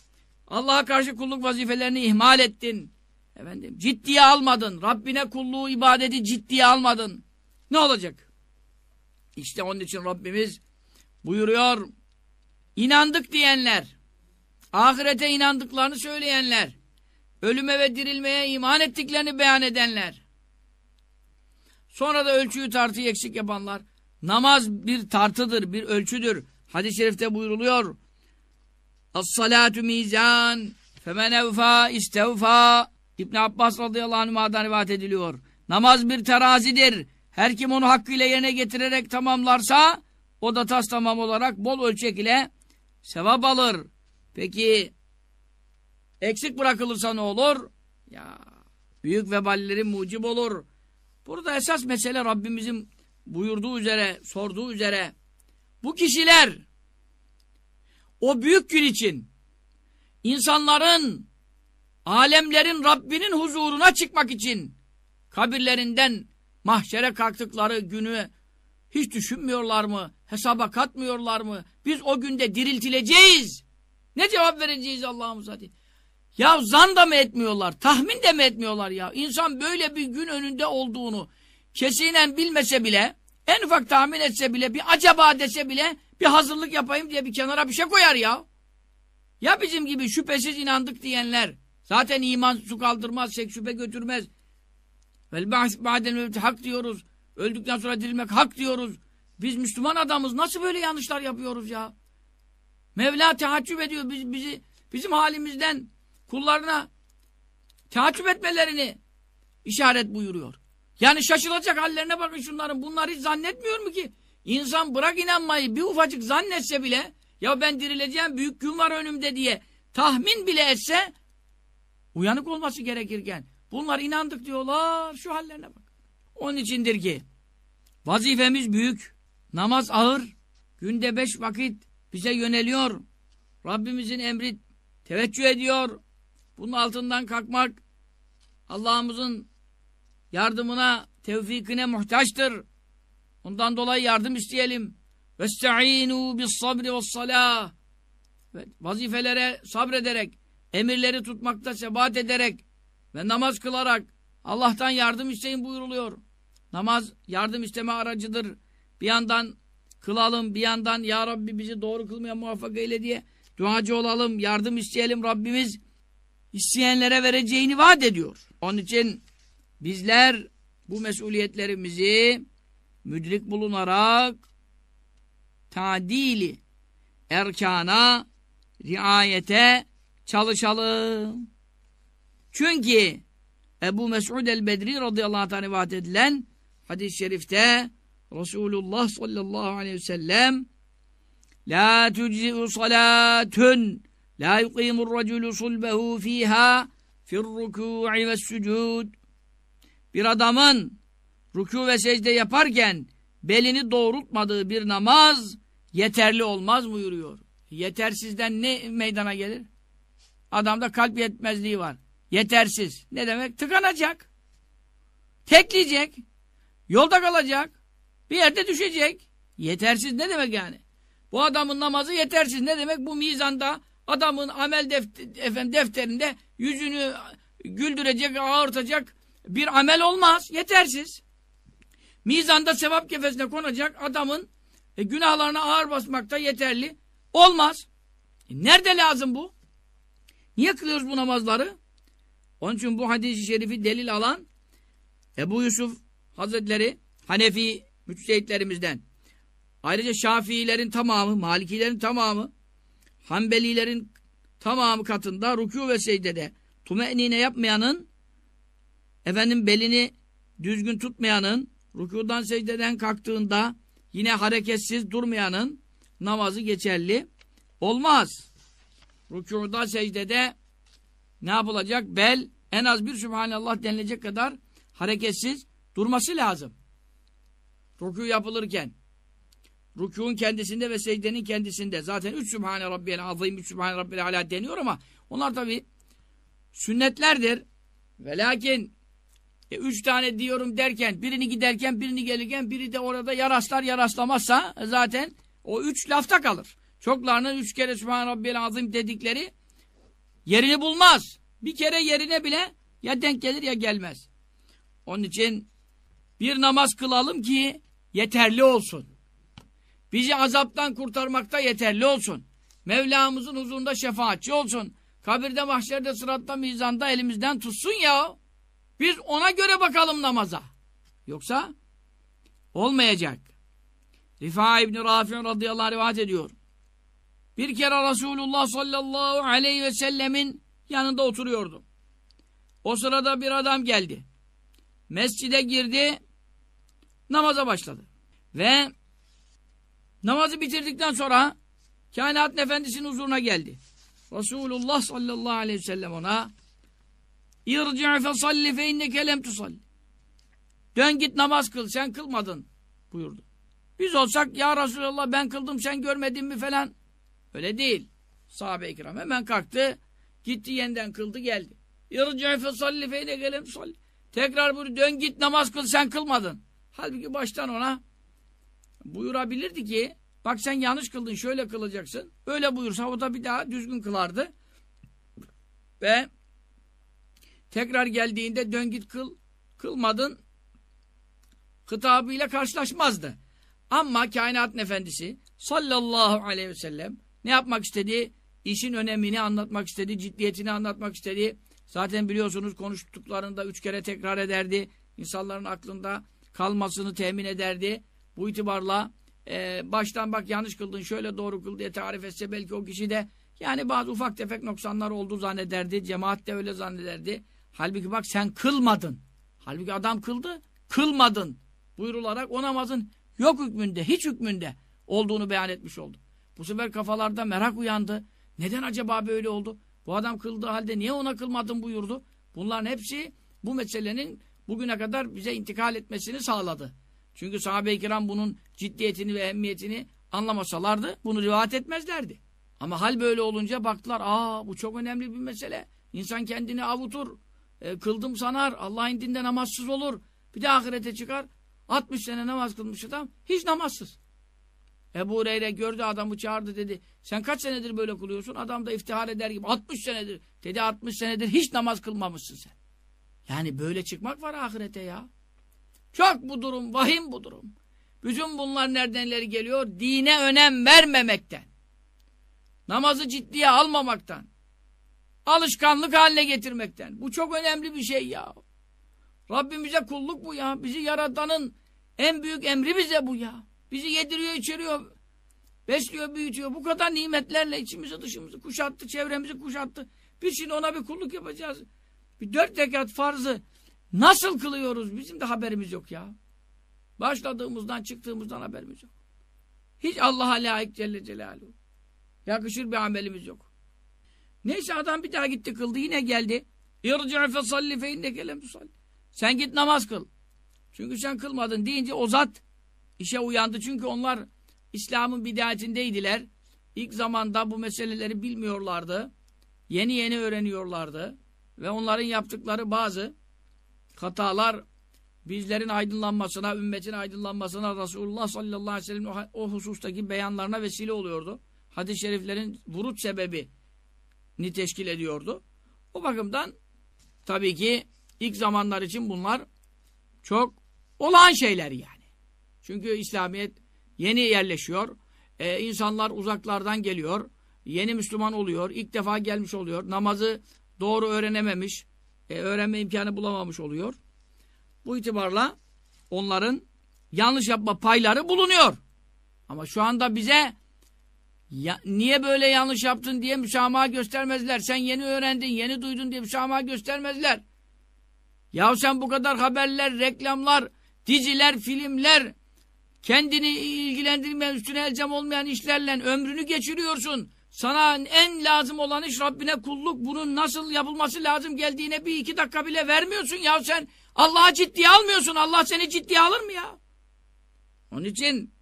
Allah'a karşı kulluk vazifelerini ihmal ettin. Efendim, ciddiye almadın. Rabbine kulluğu, ibadeti ciddiye almadın. Ne olacak? İşte onun için Rabbimiz buyuruyor. İnandık diyenler, ahirete inandıklarını söyleyenler, ölüme ve dirilmeye iman ettiklerini beyan edenler, sonra da ölçüyü tartıyı eksik yapanlar, namaz bir tartıdır, bir ölçüdür. Hadis-i şerifte buyruluyor. As-salatu mizan, femen evfa istevfa. İbn Abbas radıyallahu anh'a'dan rivayet ediliyor. Namaz bir terazidir. Her kim onu hakkıyla yerine getirerek tamamlarsa, o da tas tamam olarak bol ölçek ile sevap alır. Peki eksik bırakılırsa ne olur? Ya büyük veballerin mucib olur. Burada esas mesele Rabbimizin buyurduğu üzere, sorduğu üzere bu kişiler o büyük gün için insanların alemlerin Rabbinin huzuruna çıkmak için kabirlerinden mahşere kalktıkları günü hiç düşünmüyorlar mı? Hesaba katmıyorlar mı? Biz o günde diriltileceğiz. Ne cevap vereceğiz Allah'ımıza diye. Ya zan da mı etmiyorlar? Tahmin de mi etmiyorlar ya? İnsan böyle bir gün önünde olduğunu kesinen bilmese bile, en ufak tahmin etse bile, bir acaba dese bile bir hazırlık yapayım diye bir kenara bir şey koyar ya. Ya bizim gibi şüphesiz inandık diyenler, zaten iman su kaldırmaz, şek şüphe götürmez. Vel ba'den hak diyoruz. Öldükten sonra dirilmek hak diyoruz. Biz Müslüman adamız nasıl böyle yanlışlar yapıyoruz ya? Mevla tehaccüp ediyor biz, bizi, bizim halimizden kullarına tehaccüp etmelerini işaret buyuruyor. Yani şaşılacak hallerine bakın şunların. Bunlar hiç zannetmiyor mu ki? İnsan bırak inanmayı bir ufacık zannetse bile ya ben dirileceğim büyük gün var önümde diye tahmin bile etse uyanık olması gerekirken bunlar inandık diyorlar şu hallerine bak. Onun içindir ki vazifemiz büyük, namaz ağır, günde beş vakit bize yöneliyor. Rabbimizin emri teveccüh ediyor. Bunun altından kalkmak Allah'ımızın yardımına, tevfikine muhtaçtır. Ondan dolayı yardım isteyelim. Vesta'inu bis sabri ve salah. Vazifelere sabrederek, emirleri tutmakta sebat ederek ve namaz kılarak Allah'tan yardım isteyin buyuruluyor. Namaz yardım isteme aracıdır. Bir yandan kılalım, bir yandan Ya Rabbi bizi doğru kılmaya muvaffak eyle diye duacı olalım, yardım isteyelim Rabbimiz isteyenlere vereceğini vaat ediyor. Onun için bizler bu mesuliyetlerimizi müdrik bulunarak tadili erkana riayete çalışalım. Çünkü Ebu Mes'ud el-Bedri radıyallahu anh rivayet edilen hadis-i şerifte Resulullah sallallahu aleyhi ve sellem La tujzi'u salatun la yuqimur raculu sulbehu fiha firruku'i ve sucud Bir adamın rükû ve secde yaparken belini doğrultmadığı bir namaz yeterli olmaz buyuruyor. Yetersizden ne meydana gelir? Adamda kalp yetmezliği var. Yetersiz. Ne demek? Tıkanacak. Tekleyecek. Yolda kalacak. Bir yerde düşecek. Yetersiz ne demek yani? Bu adamın namazı yetersiz. Ne demek? Bu mizanda adamın amel defter, efendim, defterinde yüzünü güldürecek, ağırtacak bir amel olmaz. Yetersiz. Mizanda sevap kefesine konacak adamın e, günahlarına ağır basmakta yeterli. Olmaz. E, nerede lazım bu? Niye kılıyoruz bu namazları? Onun için bu hadisi şerifi delil alan Ebu Yusuf Hazretleri Hanefi müçtehitlerimizden ayrıca Şafiilerin tamamı, Malikilerin tamamı Hanbelilerin tamamı katında rükû ve secdede tumenine yapmayanın efendim belini düzgün tutmayanın rükudan secdeden kalktığında yine hareketsiz durmayanın namazı geçerli olmaz. Rükuda secdede ne yapılacak? Bel en az bir Sübhanallah denilecek kadar hareketsiz durması lazım. Rükû yapılırken. Rükûn kendisinde ve secdenin kendisinde. Zaten üç Sübhane Rabbiyel Azim, üç Sübhane Rabbiyel Ala deniyor ama onlar tabi sünnetlerdir. Ve lakin e, üç tane diyorum derken, birini giderken, birini gelirken, biri de orada yaraslar yaraslamazsa zaten o üç lafta kalır. Çoklarının üç kere Sübhane Rabbiyel Azim dedikleri yerini bulmaz. Bir kere yerine bile ya denk gelir ya gelmez. Onun için bir namaz kılalım ki yeterli olsun. Bizi azaptan kurtarmakta yeterli olsun. Mevlamızın huzurunda şefaatçi olsun. Kabirde, mahşerde, sıratta, mizanda elimizden tutsun ya. Biz ona göre bakalım namaza. Yoksa olmayacak. Rifa İbni Rafi radıyallahu anh rivayet ediyor. Bir kere Resulullah sallallahu aleyhi ve sellemin yanında oturuyordu. O sırada bir adam geldi. Mescide girdi, namaza başladı. Ve namazı bitirdikten sonra kainatın efendisinin huzuruna geldi. Resulullah sallallahu aleyhi ve sellem ona İrci' fe salli fe inneke lem tusalli. Dön git namaz kıl, sen kılmadın buyurdu. Biz olsak ya Resulallah ben kıldım sen görmedin mi falan. Öyle değil. Sahabe-i kiram hemen kalktı. Gitti yeniden kıldı geldi. İrci' fe salli fe inneke lem tusalli. Tekrar buyurdu dön git namaz kıl sen kılmadın. Halbuki baştan ona buyurabilirdi ki bak sen yanlış kıldın şöyle kılacaksın. Öyle buyursa o da bir daha düzgün kılardı. Ve tekrar geldiğinde dön git kıl kılmadın hitabıyla karşılaşmazdı. Ama kainatın efendisi sallallahu aleyhi ve sellem ne yapmak istedi? İşin önemini anlatmak istedi, ciddiyetini anlatmak istedi. Zaten biliyorsunuz konuştuklarında üç kere tekrar ederdi. İnsanların aklında kalmasını temin ederdi. Bu itibarla e, baştan bak yanlış kıldın şöyle doğru kıl diye tarif etse belki o kişi de yani bazı ufak tefek noksanlar olduğu zannederdi. Cemaat de öyle zannederdi. Halbuki bak sen kılmadın. Halbuki adam kıldı. Kılmadın. Buyurularak o namazın yok hükmünde, hiç hükmünde olduğunu beyan etmiş oldu. Bu sefer kafalarda merak uyandı. Neden acaba böyle oldu? Bu adam kıldığı halde niye ona kılmadın buyurdu. Bunların hepsi bu meselenin bugüne kadar bize intikal etmesini sağladı. Çünkü sahabe-i kiram bunun ciddiyetini ve ehemmiyetini anlamasalardı bunu rivayet etmezlerdi. Ama hal böyle olunca baktılar aa bu çok önemli bir mesele. İnsan kendini avutur, e, kıldım sanar, Allah'ın dinde namazsız olur. Bir de ahirete çıkar. 60 sene namaz kılmış adam hiç namazsız. Ebu Hureyre gördü adamı çağırdı dedi. Sen kaç senedir böyle kılıyorsun? Adam da iftihar eder gibi 60 senedir. Dedi 60 senedir hiç namaz kılmamışsın sen. Yani böyle çıkmak var ahirete ya. Çok bu durum, vahim bu durum. Bütün bunlar neredenleri geliyor? Dine önem vermemekten. Namazı ciddiye almamaktan. Alışkanlık haline getirmekten. Bu çok önemli bir şey ya. Rabbimize kulluk bu ya. Bizi yaratanın en büyük emri bize bu ya. Bizi yediriyor, içeriyor, besliyor, büyütüyor. Bu kadar nimetlerle içimizi dışımızı kuşattı, çevremizi kuşattı. Biz şimdi ona bir kulluk yapacağız. Bir dört rekat farzı nasıl kılıyoruz? Bizim de haberimiz yok ya. Başladığımızdan, çıktığımızdan haberimiz yok. Hiç Allah'a layık Celle Celaluhu. Yakışır bir amelimiz yok. Neyse adam bir daha gitti kıldı yine geldi. İrci' fe salli fe inneke lem. Sen git namaz kıl. Çünkü sen kılmadın deyince o zat işe uyandı. Çünkü onlar İslam'ın bidayetindeydiler. İlk zamanda bu meseleleri bilmiyorlardı. Yeni yeni öğreniyorlardı. Ve onların yaptıkları bazı hatalar bizlerin aydınlanmasına, ümmetin aydınlanmasına Resulullah sallallahu aleyhi ve sellem o, o husustaki beyanlarına vesile oluyordu. Hadis-i şeriflerin vurut sebebi ni teşkil ediyordu. O bakımdan tabii ki ilk zamanlar için bunlar çok olağan şeyler yani. Çünkü İslamiyet yeni yerleşiyor. Ee, insanlar uzaklardan geliyor. Yeni Müslüman oluyor. ilk defa gelmiş oluyor. Namazı doğru öğrenememiş. E, öğrenme imkanı bulamamış oluyor. Bu itibarla onların yanlış yapma payları bulunuyor. Ama şu anda bize ya, niye böyle yanlış yaptın diye müsamaha göstermezler. Sen yeni öğrendin, yeni duydun diye müsamaha göstermezler. Ya sen bu kadar haberler, reklamlar, diziler, filmler, kendini ilgilendirmeyen, üstüne elzem olmayan işlerle ömrünü geçiriyorsun. Sana en lazım olan iş Rabbine kulluk. Bunun nasıl yapılması lazım geldiğine bir iki dakika bile vermiyorsun ya sen. Allah'a ciddiye almıyorsun. Allah seni ciddiye alır mı ya? Onun için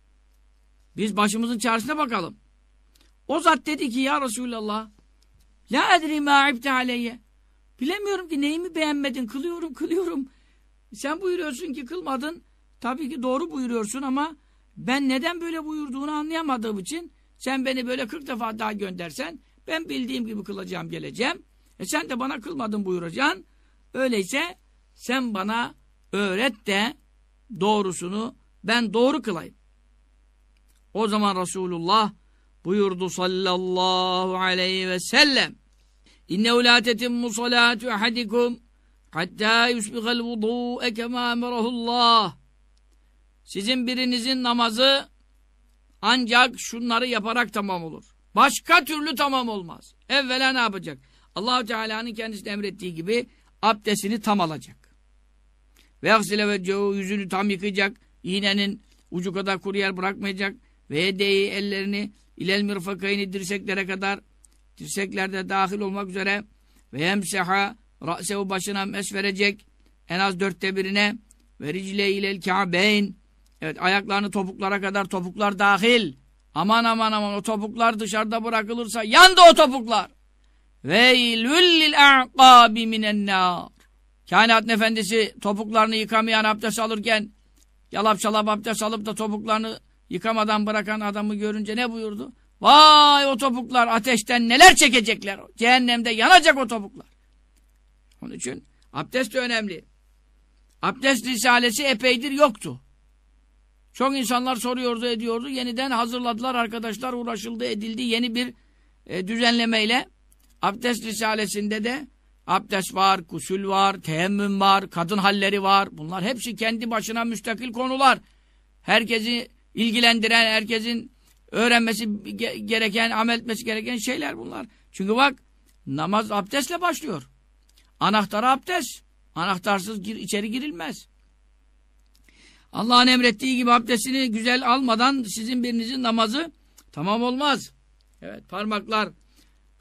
biz başımızın çaresine bakalım. O zat dedi ki ya Resulallah La edri ma ibte aleyye Bilemiyorum ki neyimi beğenmedin. Kılıyorum, kılıyorum. Sen buyuruyorsun ki kılmadın. Tabii ki doğru buyuruyorsun ama ben neden böyle buyurduğunu anlayamadığım için sen beni böyle 40 defa daha göndersen ben bildiğim gibi kılacağım geleceğim. E sen de bana kılmadın buyuracaksın. Öyleyse sen bana öğret de doğrusunu ben doğru kılayım. O zaman Resulullah buyurdu sallallahu aleyhi ve sellem İnnehu la tetimmu salatu ahadikum hatta yusbihal vudu'e kema emerahullah Sizin birinizin namazı ancak şunları yaparak tamam olur. Başka türlü tamam olmaz. Evvela ne yapacak? Allahu Teala'nın kendisine emrettiği gibi abdestini tam alacak. Ve aksile ve yüzünü tam yıkayacak. İğnenin ucu kadar kuru yer bırakmayacak. Ve yedeyi ellerini ilel mirfakayni dirseklere kadar dirseklerde dahil olmak üzere ve yemseha ra'sehu başına mes verecek en az dörtte birine ve ricle ilel ka'beyn evet ayaklarını topuklara kadar topuklar dahil aman aman aman o topuklar dışarıda bırakılırsa yandı o topuklar veylül lil a'qabi minen nar kainat efendisi topuklarını yıkamayan abdest alırken yalap çalap abdest alıp da topuklarını yıkamadan bırakan adamı görünce ne buyurdu? Vay o topuklar ateşten neler çekecekler. Cehennemde yanacak o topuklar. Onun için abdest de önemli. Abdest risalesi epeydir yoktu. Çok insanlar soruyordu ediyordu. Yeniden hazırladılar arkadaşlar uğraşıldı edildi. Yeni bir e, düzenlemeyle abdest risalesinde de abdest var, kusül var, teyemmüm var, kadın halleri var. Bunlar hepsi kendi başına müstakil konular. Herkesi ilgilendiren, herkesin öğrenmesi gereken, amel etmesi gereken şeyler bunlar. Çünkü bak namaz abdestle başlıyor. Anahtarı abdest. Anahtarsız gir, içeri girilmez. Allah'ın emrettiği gibi abdestini güzel almadan sizin birinizin namazı tamam olmaz. Evet parmaklar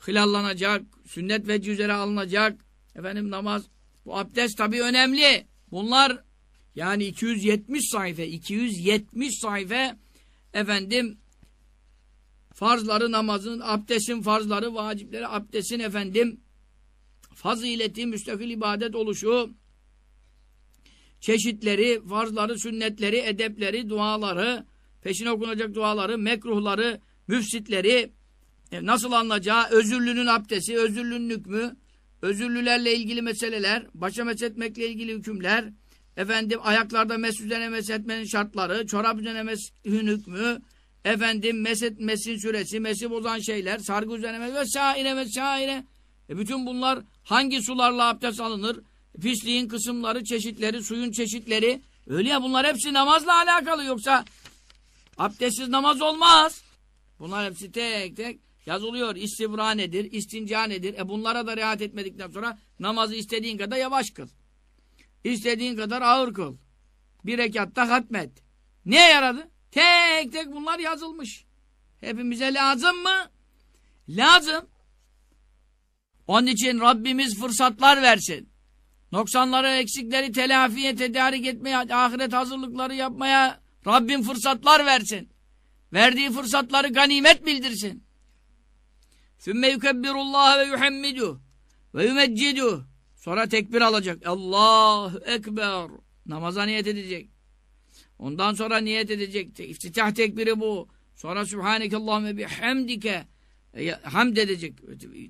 hilallanacak, sünnet ve üzere alınacak. Efendim namaz, bu abdest tabii önemli. Bunlar yani 270 sayfa, 270 sayfa efendim farzları namazın, abdestin farzları, vacipleri, abdestin efendim fazileti, müstakil ibadet oluşu çeşitleri, farzları, sünnetleri, edepleri, duaları, peşine okunacak duaları, mekruhları, müfsitleri, e, nasıl alınacağı, özürlünün abdesti, özürlünün hükmü, özürlülerle ilgili meseleler, başa meshetmekle ilgili hükümler, efendim ayaklarda mes üzerine meshetmenin şartları, çorap üzerine meshin hükmü, efendim meset mesin süresi, mesi bozan şeyler, sargı üzerine mes vesaire vesaire. E bütün bunlar hangi sularla abdest alınır? Pisliğin kısımları, çeşitleri, suyun çeşitleri. Öyle ya bunlar hepsi namazla alakalı yoksa abdestsiz namaz olmaz. Bunlar hepsi tek tek yazılıyor. İstibra nedir? istinca nedir? E bunlara da riayet etmedikten sonra namazı istediğin kadar yavaş kıl. İstediğin kadar ağır kıl. Bir rekatta hatmet. Ne yaradı? Tek tek bunlar yazılmış. Hepimize lazım mı? Lazım. Onun için Rabbimiz fırsatlar versin. Noksanları, eksikleri telafiye, tedarik etmeye, ahiret hazırlıkları yapmaya Rabbim fırsatlar versin. Verdiği fırsatları ganimet bildirsin. Sümme yukebbirullaha ve yuhammidu ve yumeccidu. Sonra tekbir alacak. Allahu Ekber. Namaza niyet edecek. Ondan sonra niyet edecek. İftitah tekbiri bu. Sonra Subhanekallahümme bihamdike. E, hamd edecek.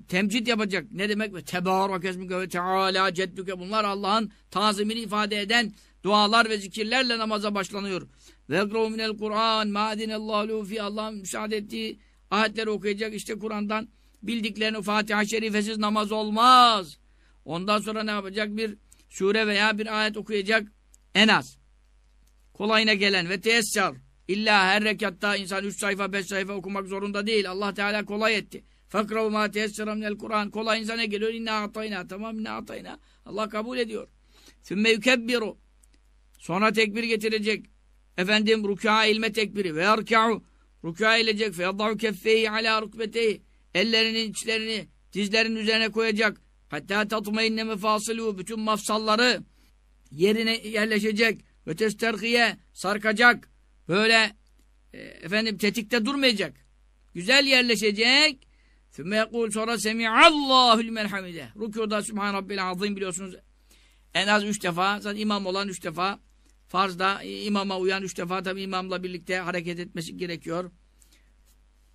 Temcid yapacak. Ne demek? Ve tebarek esmike ve teala cedduke. Bunlar Allah'ın tazimini ifade eden dualar ve zikirlerle namaza başlanıyor. Ve ekrû minel Kur'an ma adinallahu fi Allah'ın müsaade ettiği ayetleri okuyacak. İşte Kur'an'dan bildiklerini Fatiha şerifesiz namaz olmaz. Ondan sonra ne yapacak? Bir sure veya bir ayet okuyacak en az. Kolayına gelen ve teessar. İlla her rekatta insan 3 sayfa 5 sayfa okumak zorunda değil. Allah Teala kolay etti. Fakrav ma teessara minel Kur'an. Kolay insana geliyor. İnna atayna. Tamam inna atayna. Allah kabul ediyor. Sümme yukebbiru. Sonra tekbir getirecek. Efendim rükûa ilme tekbiri. Ve yarkâ'u. Rükûa ilecek. Fe yaddahu keffeyi ala rukbeteyi. Ellerinin içlerini dizlerinin üzerine koyacak. Hatta tatmayinne mefasılû. Bütün mafsalları yerine yerleşecek. Ve testerhiye sarkacak. Böyle e, efendim tetikte durmayacak. Güzel yerleşecek. Sümme yekul sonra semi'allahu limen hamide. Rükuda Sübhan Rabbil Azim biliyorsunuz. En az üç defa. Zaten imam olan üç defa. Farzda imama uyan üç defa tabi imamla birlikte hareket etmesi gerekiyor.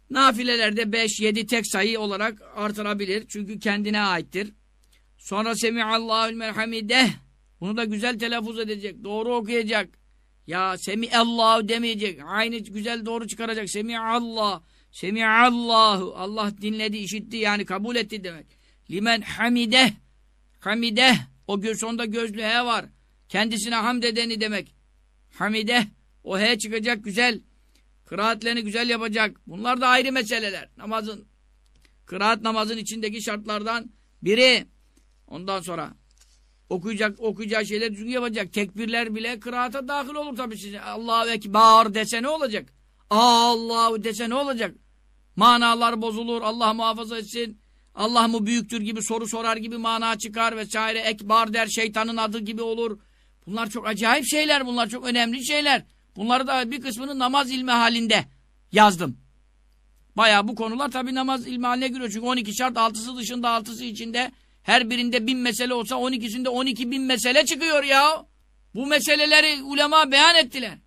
Nafilelerde beş, yedi tek sayı olarak artırabilir. Çünkü kendine aittir. Sonra semi'allahu limen hamide. Bunu da güzel telaffuz edecek. Doğru okuyacak. Ya semi'allahu demeyecek. Aynı güzel doğru çıkaracak. Semi'allah. Semi'allahu. Allah dinledi, işitti yani kabul etti demek. Limen hamideh. Hamideh. O göz sonunda gözlü he var. Kendisine hamd edeni demek. Hamideh. O he çıkacak güzel. Kıraatlerini güzel yapacak. Bunlar da ayrı meseleler. Namazın. Kıraat namazın içindeki şartlardan biri. Ondan sonra okuyacak okuyacağı şeyler düzgün yapacak. Tekbirler bile kıraata dahil olur tabii size. Allahu Ekber dese ne olacak? Allahu dese ne olacak? Manalar bozulur. Allah muhafaza etsin. Allah mı büyüktür gibi soru sorar gibi mana çıkar vesaire. Ekbar der şeytanın adı gibi olur. Bunlar çok acayip şeyler. Bunlar çok önemli şeyler. Bunları da bir kısmını namaz ilmi halinde yazdım. Baya bu konular tabii namaz ilmi haline giriyor. Çünkü 12 şart 6'sı dışında 6'sı içinde her birinde bin mesele olsa 12'sinde 12 bin mesele çıkıyor ya. Bu meseleleri ulema beyan ettiler.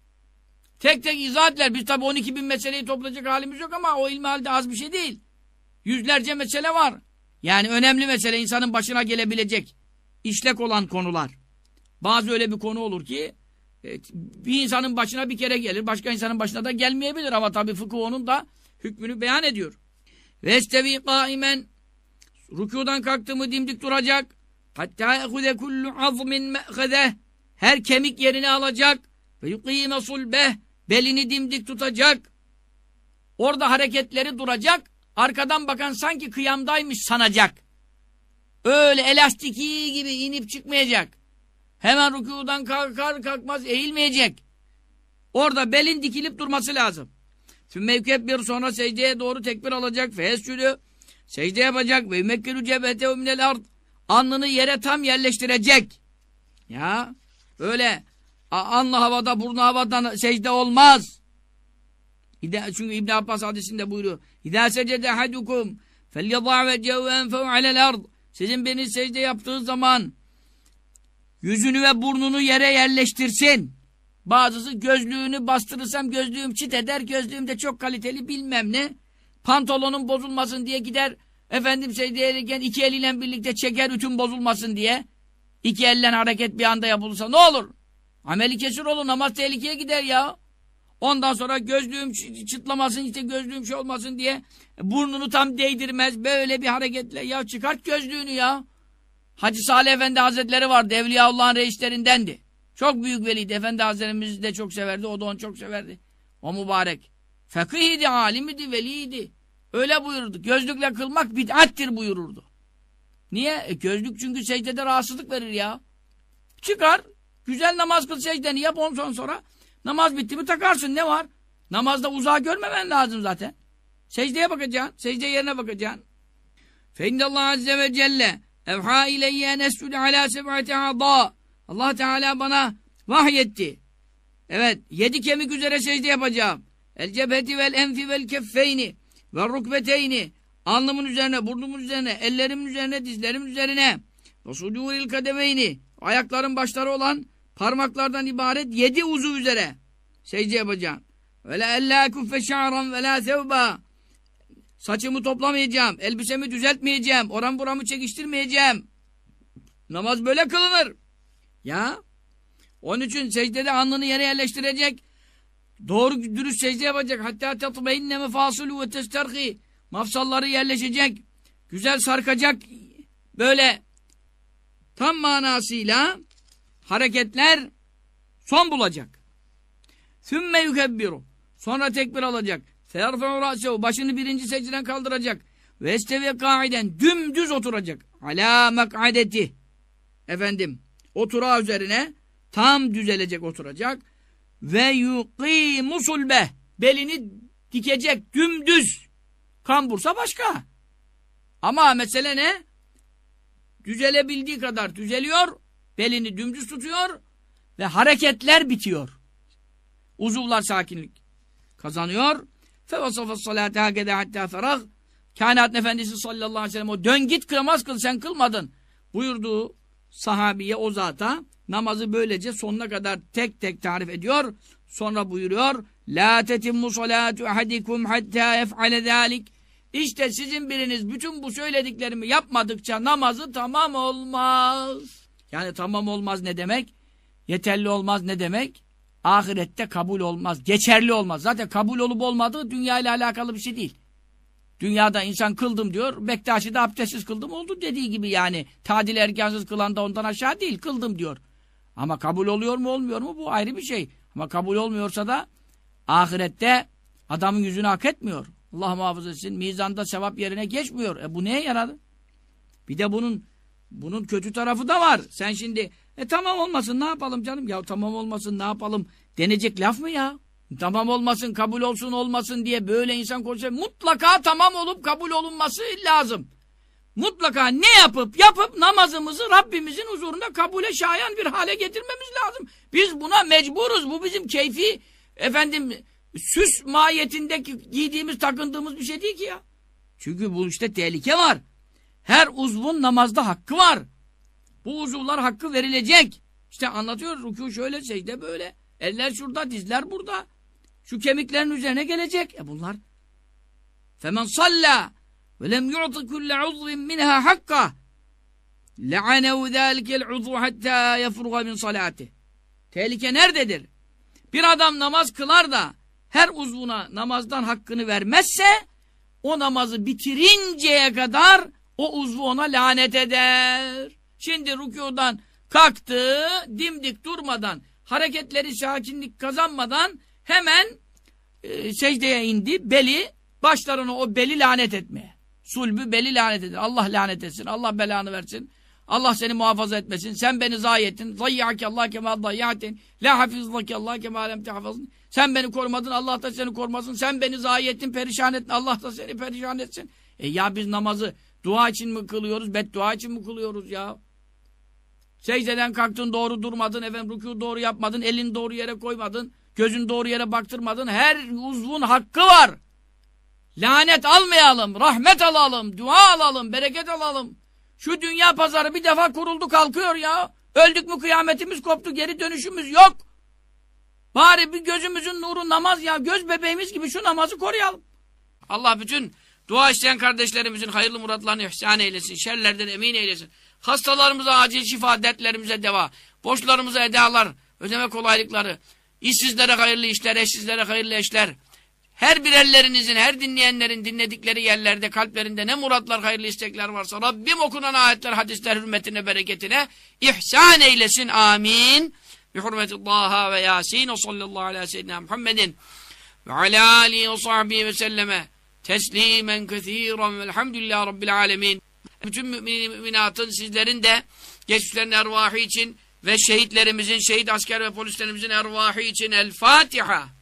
Tek tek izah ettiler. Biz tabii 12 bin meseleyi toplayacak halimiz yok ama o ilmi halde az bir şey değil. Yüzlerce mesele var. Yani önemli mesele insanın başına gelebilecek işlek olan konular. Bazı öyle bir konu olur ki bir insanın başına bir kere gelir. Başka insanın başına da gelmeyebilir ama tabii fıkıh onun da hükmünü beyan ediyor. Ve estevi kaimen Rükudan kalktı mı dimdik duracak. Hatta yehude kullu azmin me'hedeh. Her kemik yerini alacak. Ve yukîme sulbeh. Belini dimdik tutacak. Orada hareketleri duracak. Arkadan bakan sanki kıyamdaymış sanacak. Öyle elastiki gibi inip çıkmayacak. Hemen rükudan kalkar kalkmaz eğilmeyecek. Orada belin dikilip durması lazım. Sümme bir sonra secdeye doğru tekbir alacak. Fescülü Secde yapacak ve yumekkilu cebhetehu minel ard. Alnını yere tam yerleştirecek. Ya öyle anlı havada burnu havada secde olmaz. Çünkü İbn Abbas hadisinde buyuruyor. İdâ secede hadukum felyadâ ve cevven fev alel ard. Sizin beni secde yaptığı zaman yüzünü ve burnunu yere yerleştirsin. Bazısı gözlüğünü bastırırsam gözlüğüm çit eder, gözlüğüm de çok kaliteli bilmem ne. Pantolonun bozulmasın diye gider, efendim şey iki eliyle birlikte çeker ütün bozulmasın diye. İki elle hareket bir anda yapılırsa ne olur? Ameli kesir olur, namaz tehlikeye gider ya. Ondan sonra gözlüğüm çıtlamasın, işte gözlüğüm şey olmasın diye burnunu tam değdirmez, böyle bir hareketle. Ya çıkart gözlüğünü ya. Hacı Salih Efendi Hazretleri vardı, Evliyaullah'ın reislerindendi. Çok büyük veliydi. Efendi Hazretlerimizi de çok severdi. O da onu çok severdi. O mübarek. Fakihiydi, alimidi, veliydi. Öyle buyurdu. Gözlükle kılmak bid'attir buyururdu. Niye? E gözlük çünkü secdede rahatsızlık verir ya. Çıkar. Güzel namaz kıl secdeni yap ondan sonra. Namaz bitti mi takarsın. Ne var? Namazda uzağa görmemen lazım zaten. Secdeye bakacaksın. Secde yerine bakacaksın. Feindallah Azze ve Celle evha ileyye nes'ül ala seb'ati a'da Allah Teala bana vahyetti. Evet, yedi kemik üzere secde yapacağım. El cebheti vel enfi vel keffeyni ve rukbeteyni. Alnımın üzerine, burnumun üzerine, ellerimin üzerine, dizlerimin üzerine. Ve suduril kademeyni. Ayakların başları olan parmaklardan ibaret yedi uzu üzere secde yapacağım. Ve la ella kuffe şa'ran ve la sevba. Saçımı toplamayacağım, elbisemi düzeltmeyeceğim, oran buramı çekiştirmeyeceğim. Namaz böyle kılınır. Ya. Onun için secdede alnını yere yerleştirecek. Doğru dürüst secde yapacak. Hatta tatmeyinne mefasulu ve testerhi. Mafsalları yerleşecek. Güzel sarkacak. Böyle tam manasıyla hareketler son bulacak. Sümme yukebbiru. Sonra tekbir alacak. Feyarfe'u ra'sehu. Başını birinci secdeden kaldıracak. Ve estevi kaiden. Dümdüz oturacak. Ala mek'adeti. Efendim oturağı üzerine tam düzelecek oturacak ve yuqimu sulbe. Belini dikecek dümdüz. Kambursa başka. Ama mesele ne? Düzelebildiği kadar düzeliyor belini dümdüz tutuyor ve hareketler bitiyor. Uzuvlar sakinlik kazanıyor. Fevasafa salate hakede hatta ferah. Kainat efendisi sallallahu aleyhi ve sellem o dön git kılmaz kıl sen kılmadın buyurduğu sahabiye o zata namazı böylece sonuna kadar tek tek tarif ediyor. Sonra buyuruyor La tetimmu salatu ahadikum hatta yef'ale zalik İşte sizin biriniz bütün bu söylediklerimi yapmadıkça namazı tamam olmaz. Yani tamam olmaz ne demek? Yeterli olmaz ne demek? Ahirette kabul olmaz, geçerli olmaz. Zaten kabul olup olmadığı dünya ile alakalı bir şey değil. Dünyada insan kıldım diyor. Bektaşi'de abdestsiz kıldım oldu dediği gibi yani. Tadil erkansız kılan da ondan aşağı değil kıldım diyor. Ama kabul oluyor mu olmuyor mu bu ayrı bir şey. Ama kabul olmuyorsa da ahirette adamın yüzünü hak etmiyor. Allah muhafaza etsin. Mizanda sevap yerine geçmiyor. E bu neye yaradı? Bir de bunun bunun kötü tarafı da var. Sen şimdi e tamam olmasın ne yapalım canım? Ya tamam olmasın ne yapalım denecek laf mı ya? Tamam olmasın, kabul olsun olmasın diye böyle insan konuşuyor. Mutlaka tamam olup kabul olunması lazım. Mutlaka ne yapıp yapıp namazımızı Rabbimizin huzurunda kabule şayan bir hale getirmemiz lazım. Biz buna mecburuz. Bu bizim keyfi efendim süs mahiyetindeki giydiğimiz, takındığımız bir şey değil ki ya. Çünkü bu işte tehlike var. Her uzvun namazda hakkı var. Bu uzuvlar hakkı verilecek. İşte anlatıyoruz. Rükû şöyle, secde böyle. Eller şurada, dizler burada. Şu kemiklerin üzerine gelecek. E bunlar. Femen salla lem yu'ti kulle uzvin minha hakka le'anehu zâlikel uzvu hatta yefruga min salati. Tehlike nerededir? Bir adam namaz kılar da her uzvuna namazdan hakkını vermezse o namazı bitirinceye kadar o uzvu ona lanet eder. Şimdi rükudan kalktı, dimdik durmadan, hareketleri sakinlik kazanmadan hemen e, secdeye indi. Beli, başlarına o beli lanet etmeye. Sulbü beli lanet eder. Allah lanet etsin. Allah belanı versin. Allah seni muhafaza etmesin. Sen beni zayi ettin. Zayyâke Allah kemâ zayyatin. La hafizlâke Allah kemâ lem tehafazın. Sen beni korumadın. Allah da seni korumasın. Sen beni zayi ettin. Perişan ettin. Allah da seni perişan etsin. E ya biz namazı dua için mi kılıyoruz? Beddua için mi kılıyoruz ya? Secdeden kalktın doğru durmadın. Efendim rükû doğru yapmadın. Elini doğru yere koymadın. Gözün doğru yere baktırmadın. Her uzvun hakkı var. Lanet almayalım. Rahmet alalım. Dua alalım. Bereket alalım. Şu dünya pazarı bir defa kuruldu kalkıyor ya. Öldük mü kıyametimiz koptu, geri dönüşümüz yok. Bari bir gözümüzün nuru namaz ya, göz bebeğimiz gibi şu namazı koruyalım. Allah bütün dua isteyen kardeşlerimizin hayırlı muratlarını ihsan eylesin, şerlerden emin eylesin. Hastalarımıza acil şifa, dertlerimize deva, borçlarımıza edalar, ödeme kolaylıkları, işsizlere hayırlı işler, eşsizlere hayırlı eşler, her birerlerinizin, her dinleyenlerin dinledikleri yerlerde, kalplerinde ne muratlar, hayırlı istekler varsa Rabbim okunan ayetler, hadisler hürmetine, bereketine ihsan eylesin. Amin. Bi hurmeti Taha ve Yasin ve sallallahu aleyhi seyyidina Muhammedin ve ala alihi ve sahbihi ve selleme teslimen kethiren velhamdülillahi rabbil alemin. Bütün müminin müminatın sizlerin de geçmişlerin ervahı için ve şehitlerimizin, şehit asker ve polislerimizin ervahı için El Fatiha.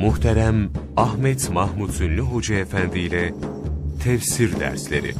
Muhterem Ahmet Mahmut Ünlü Hoca Efendi ile Tefsir Dersleri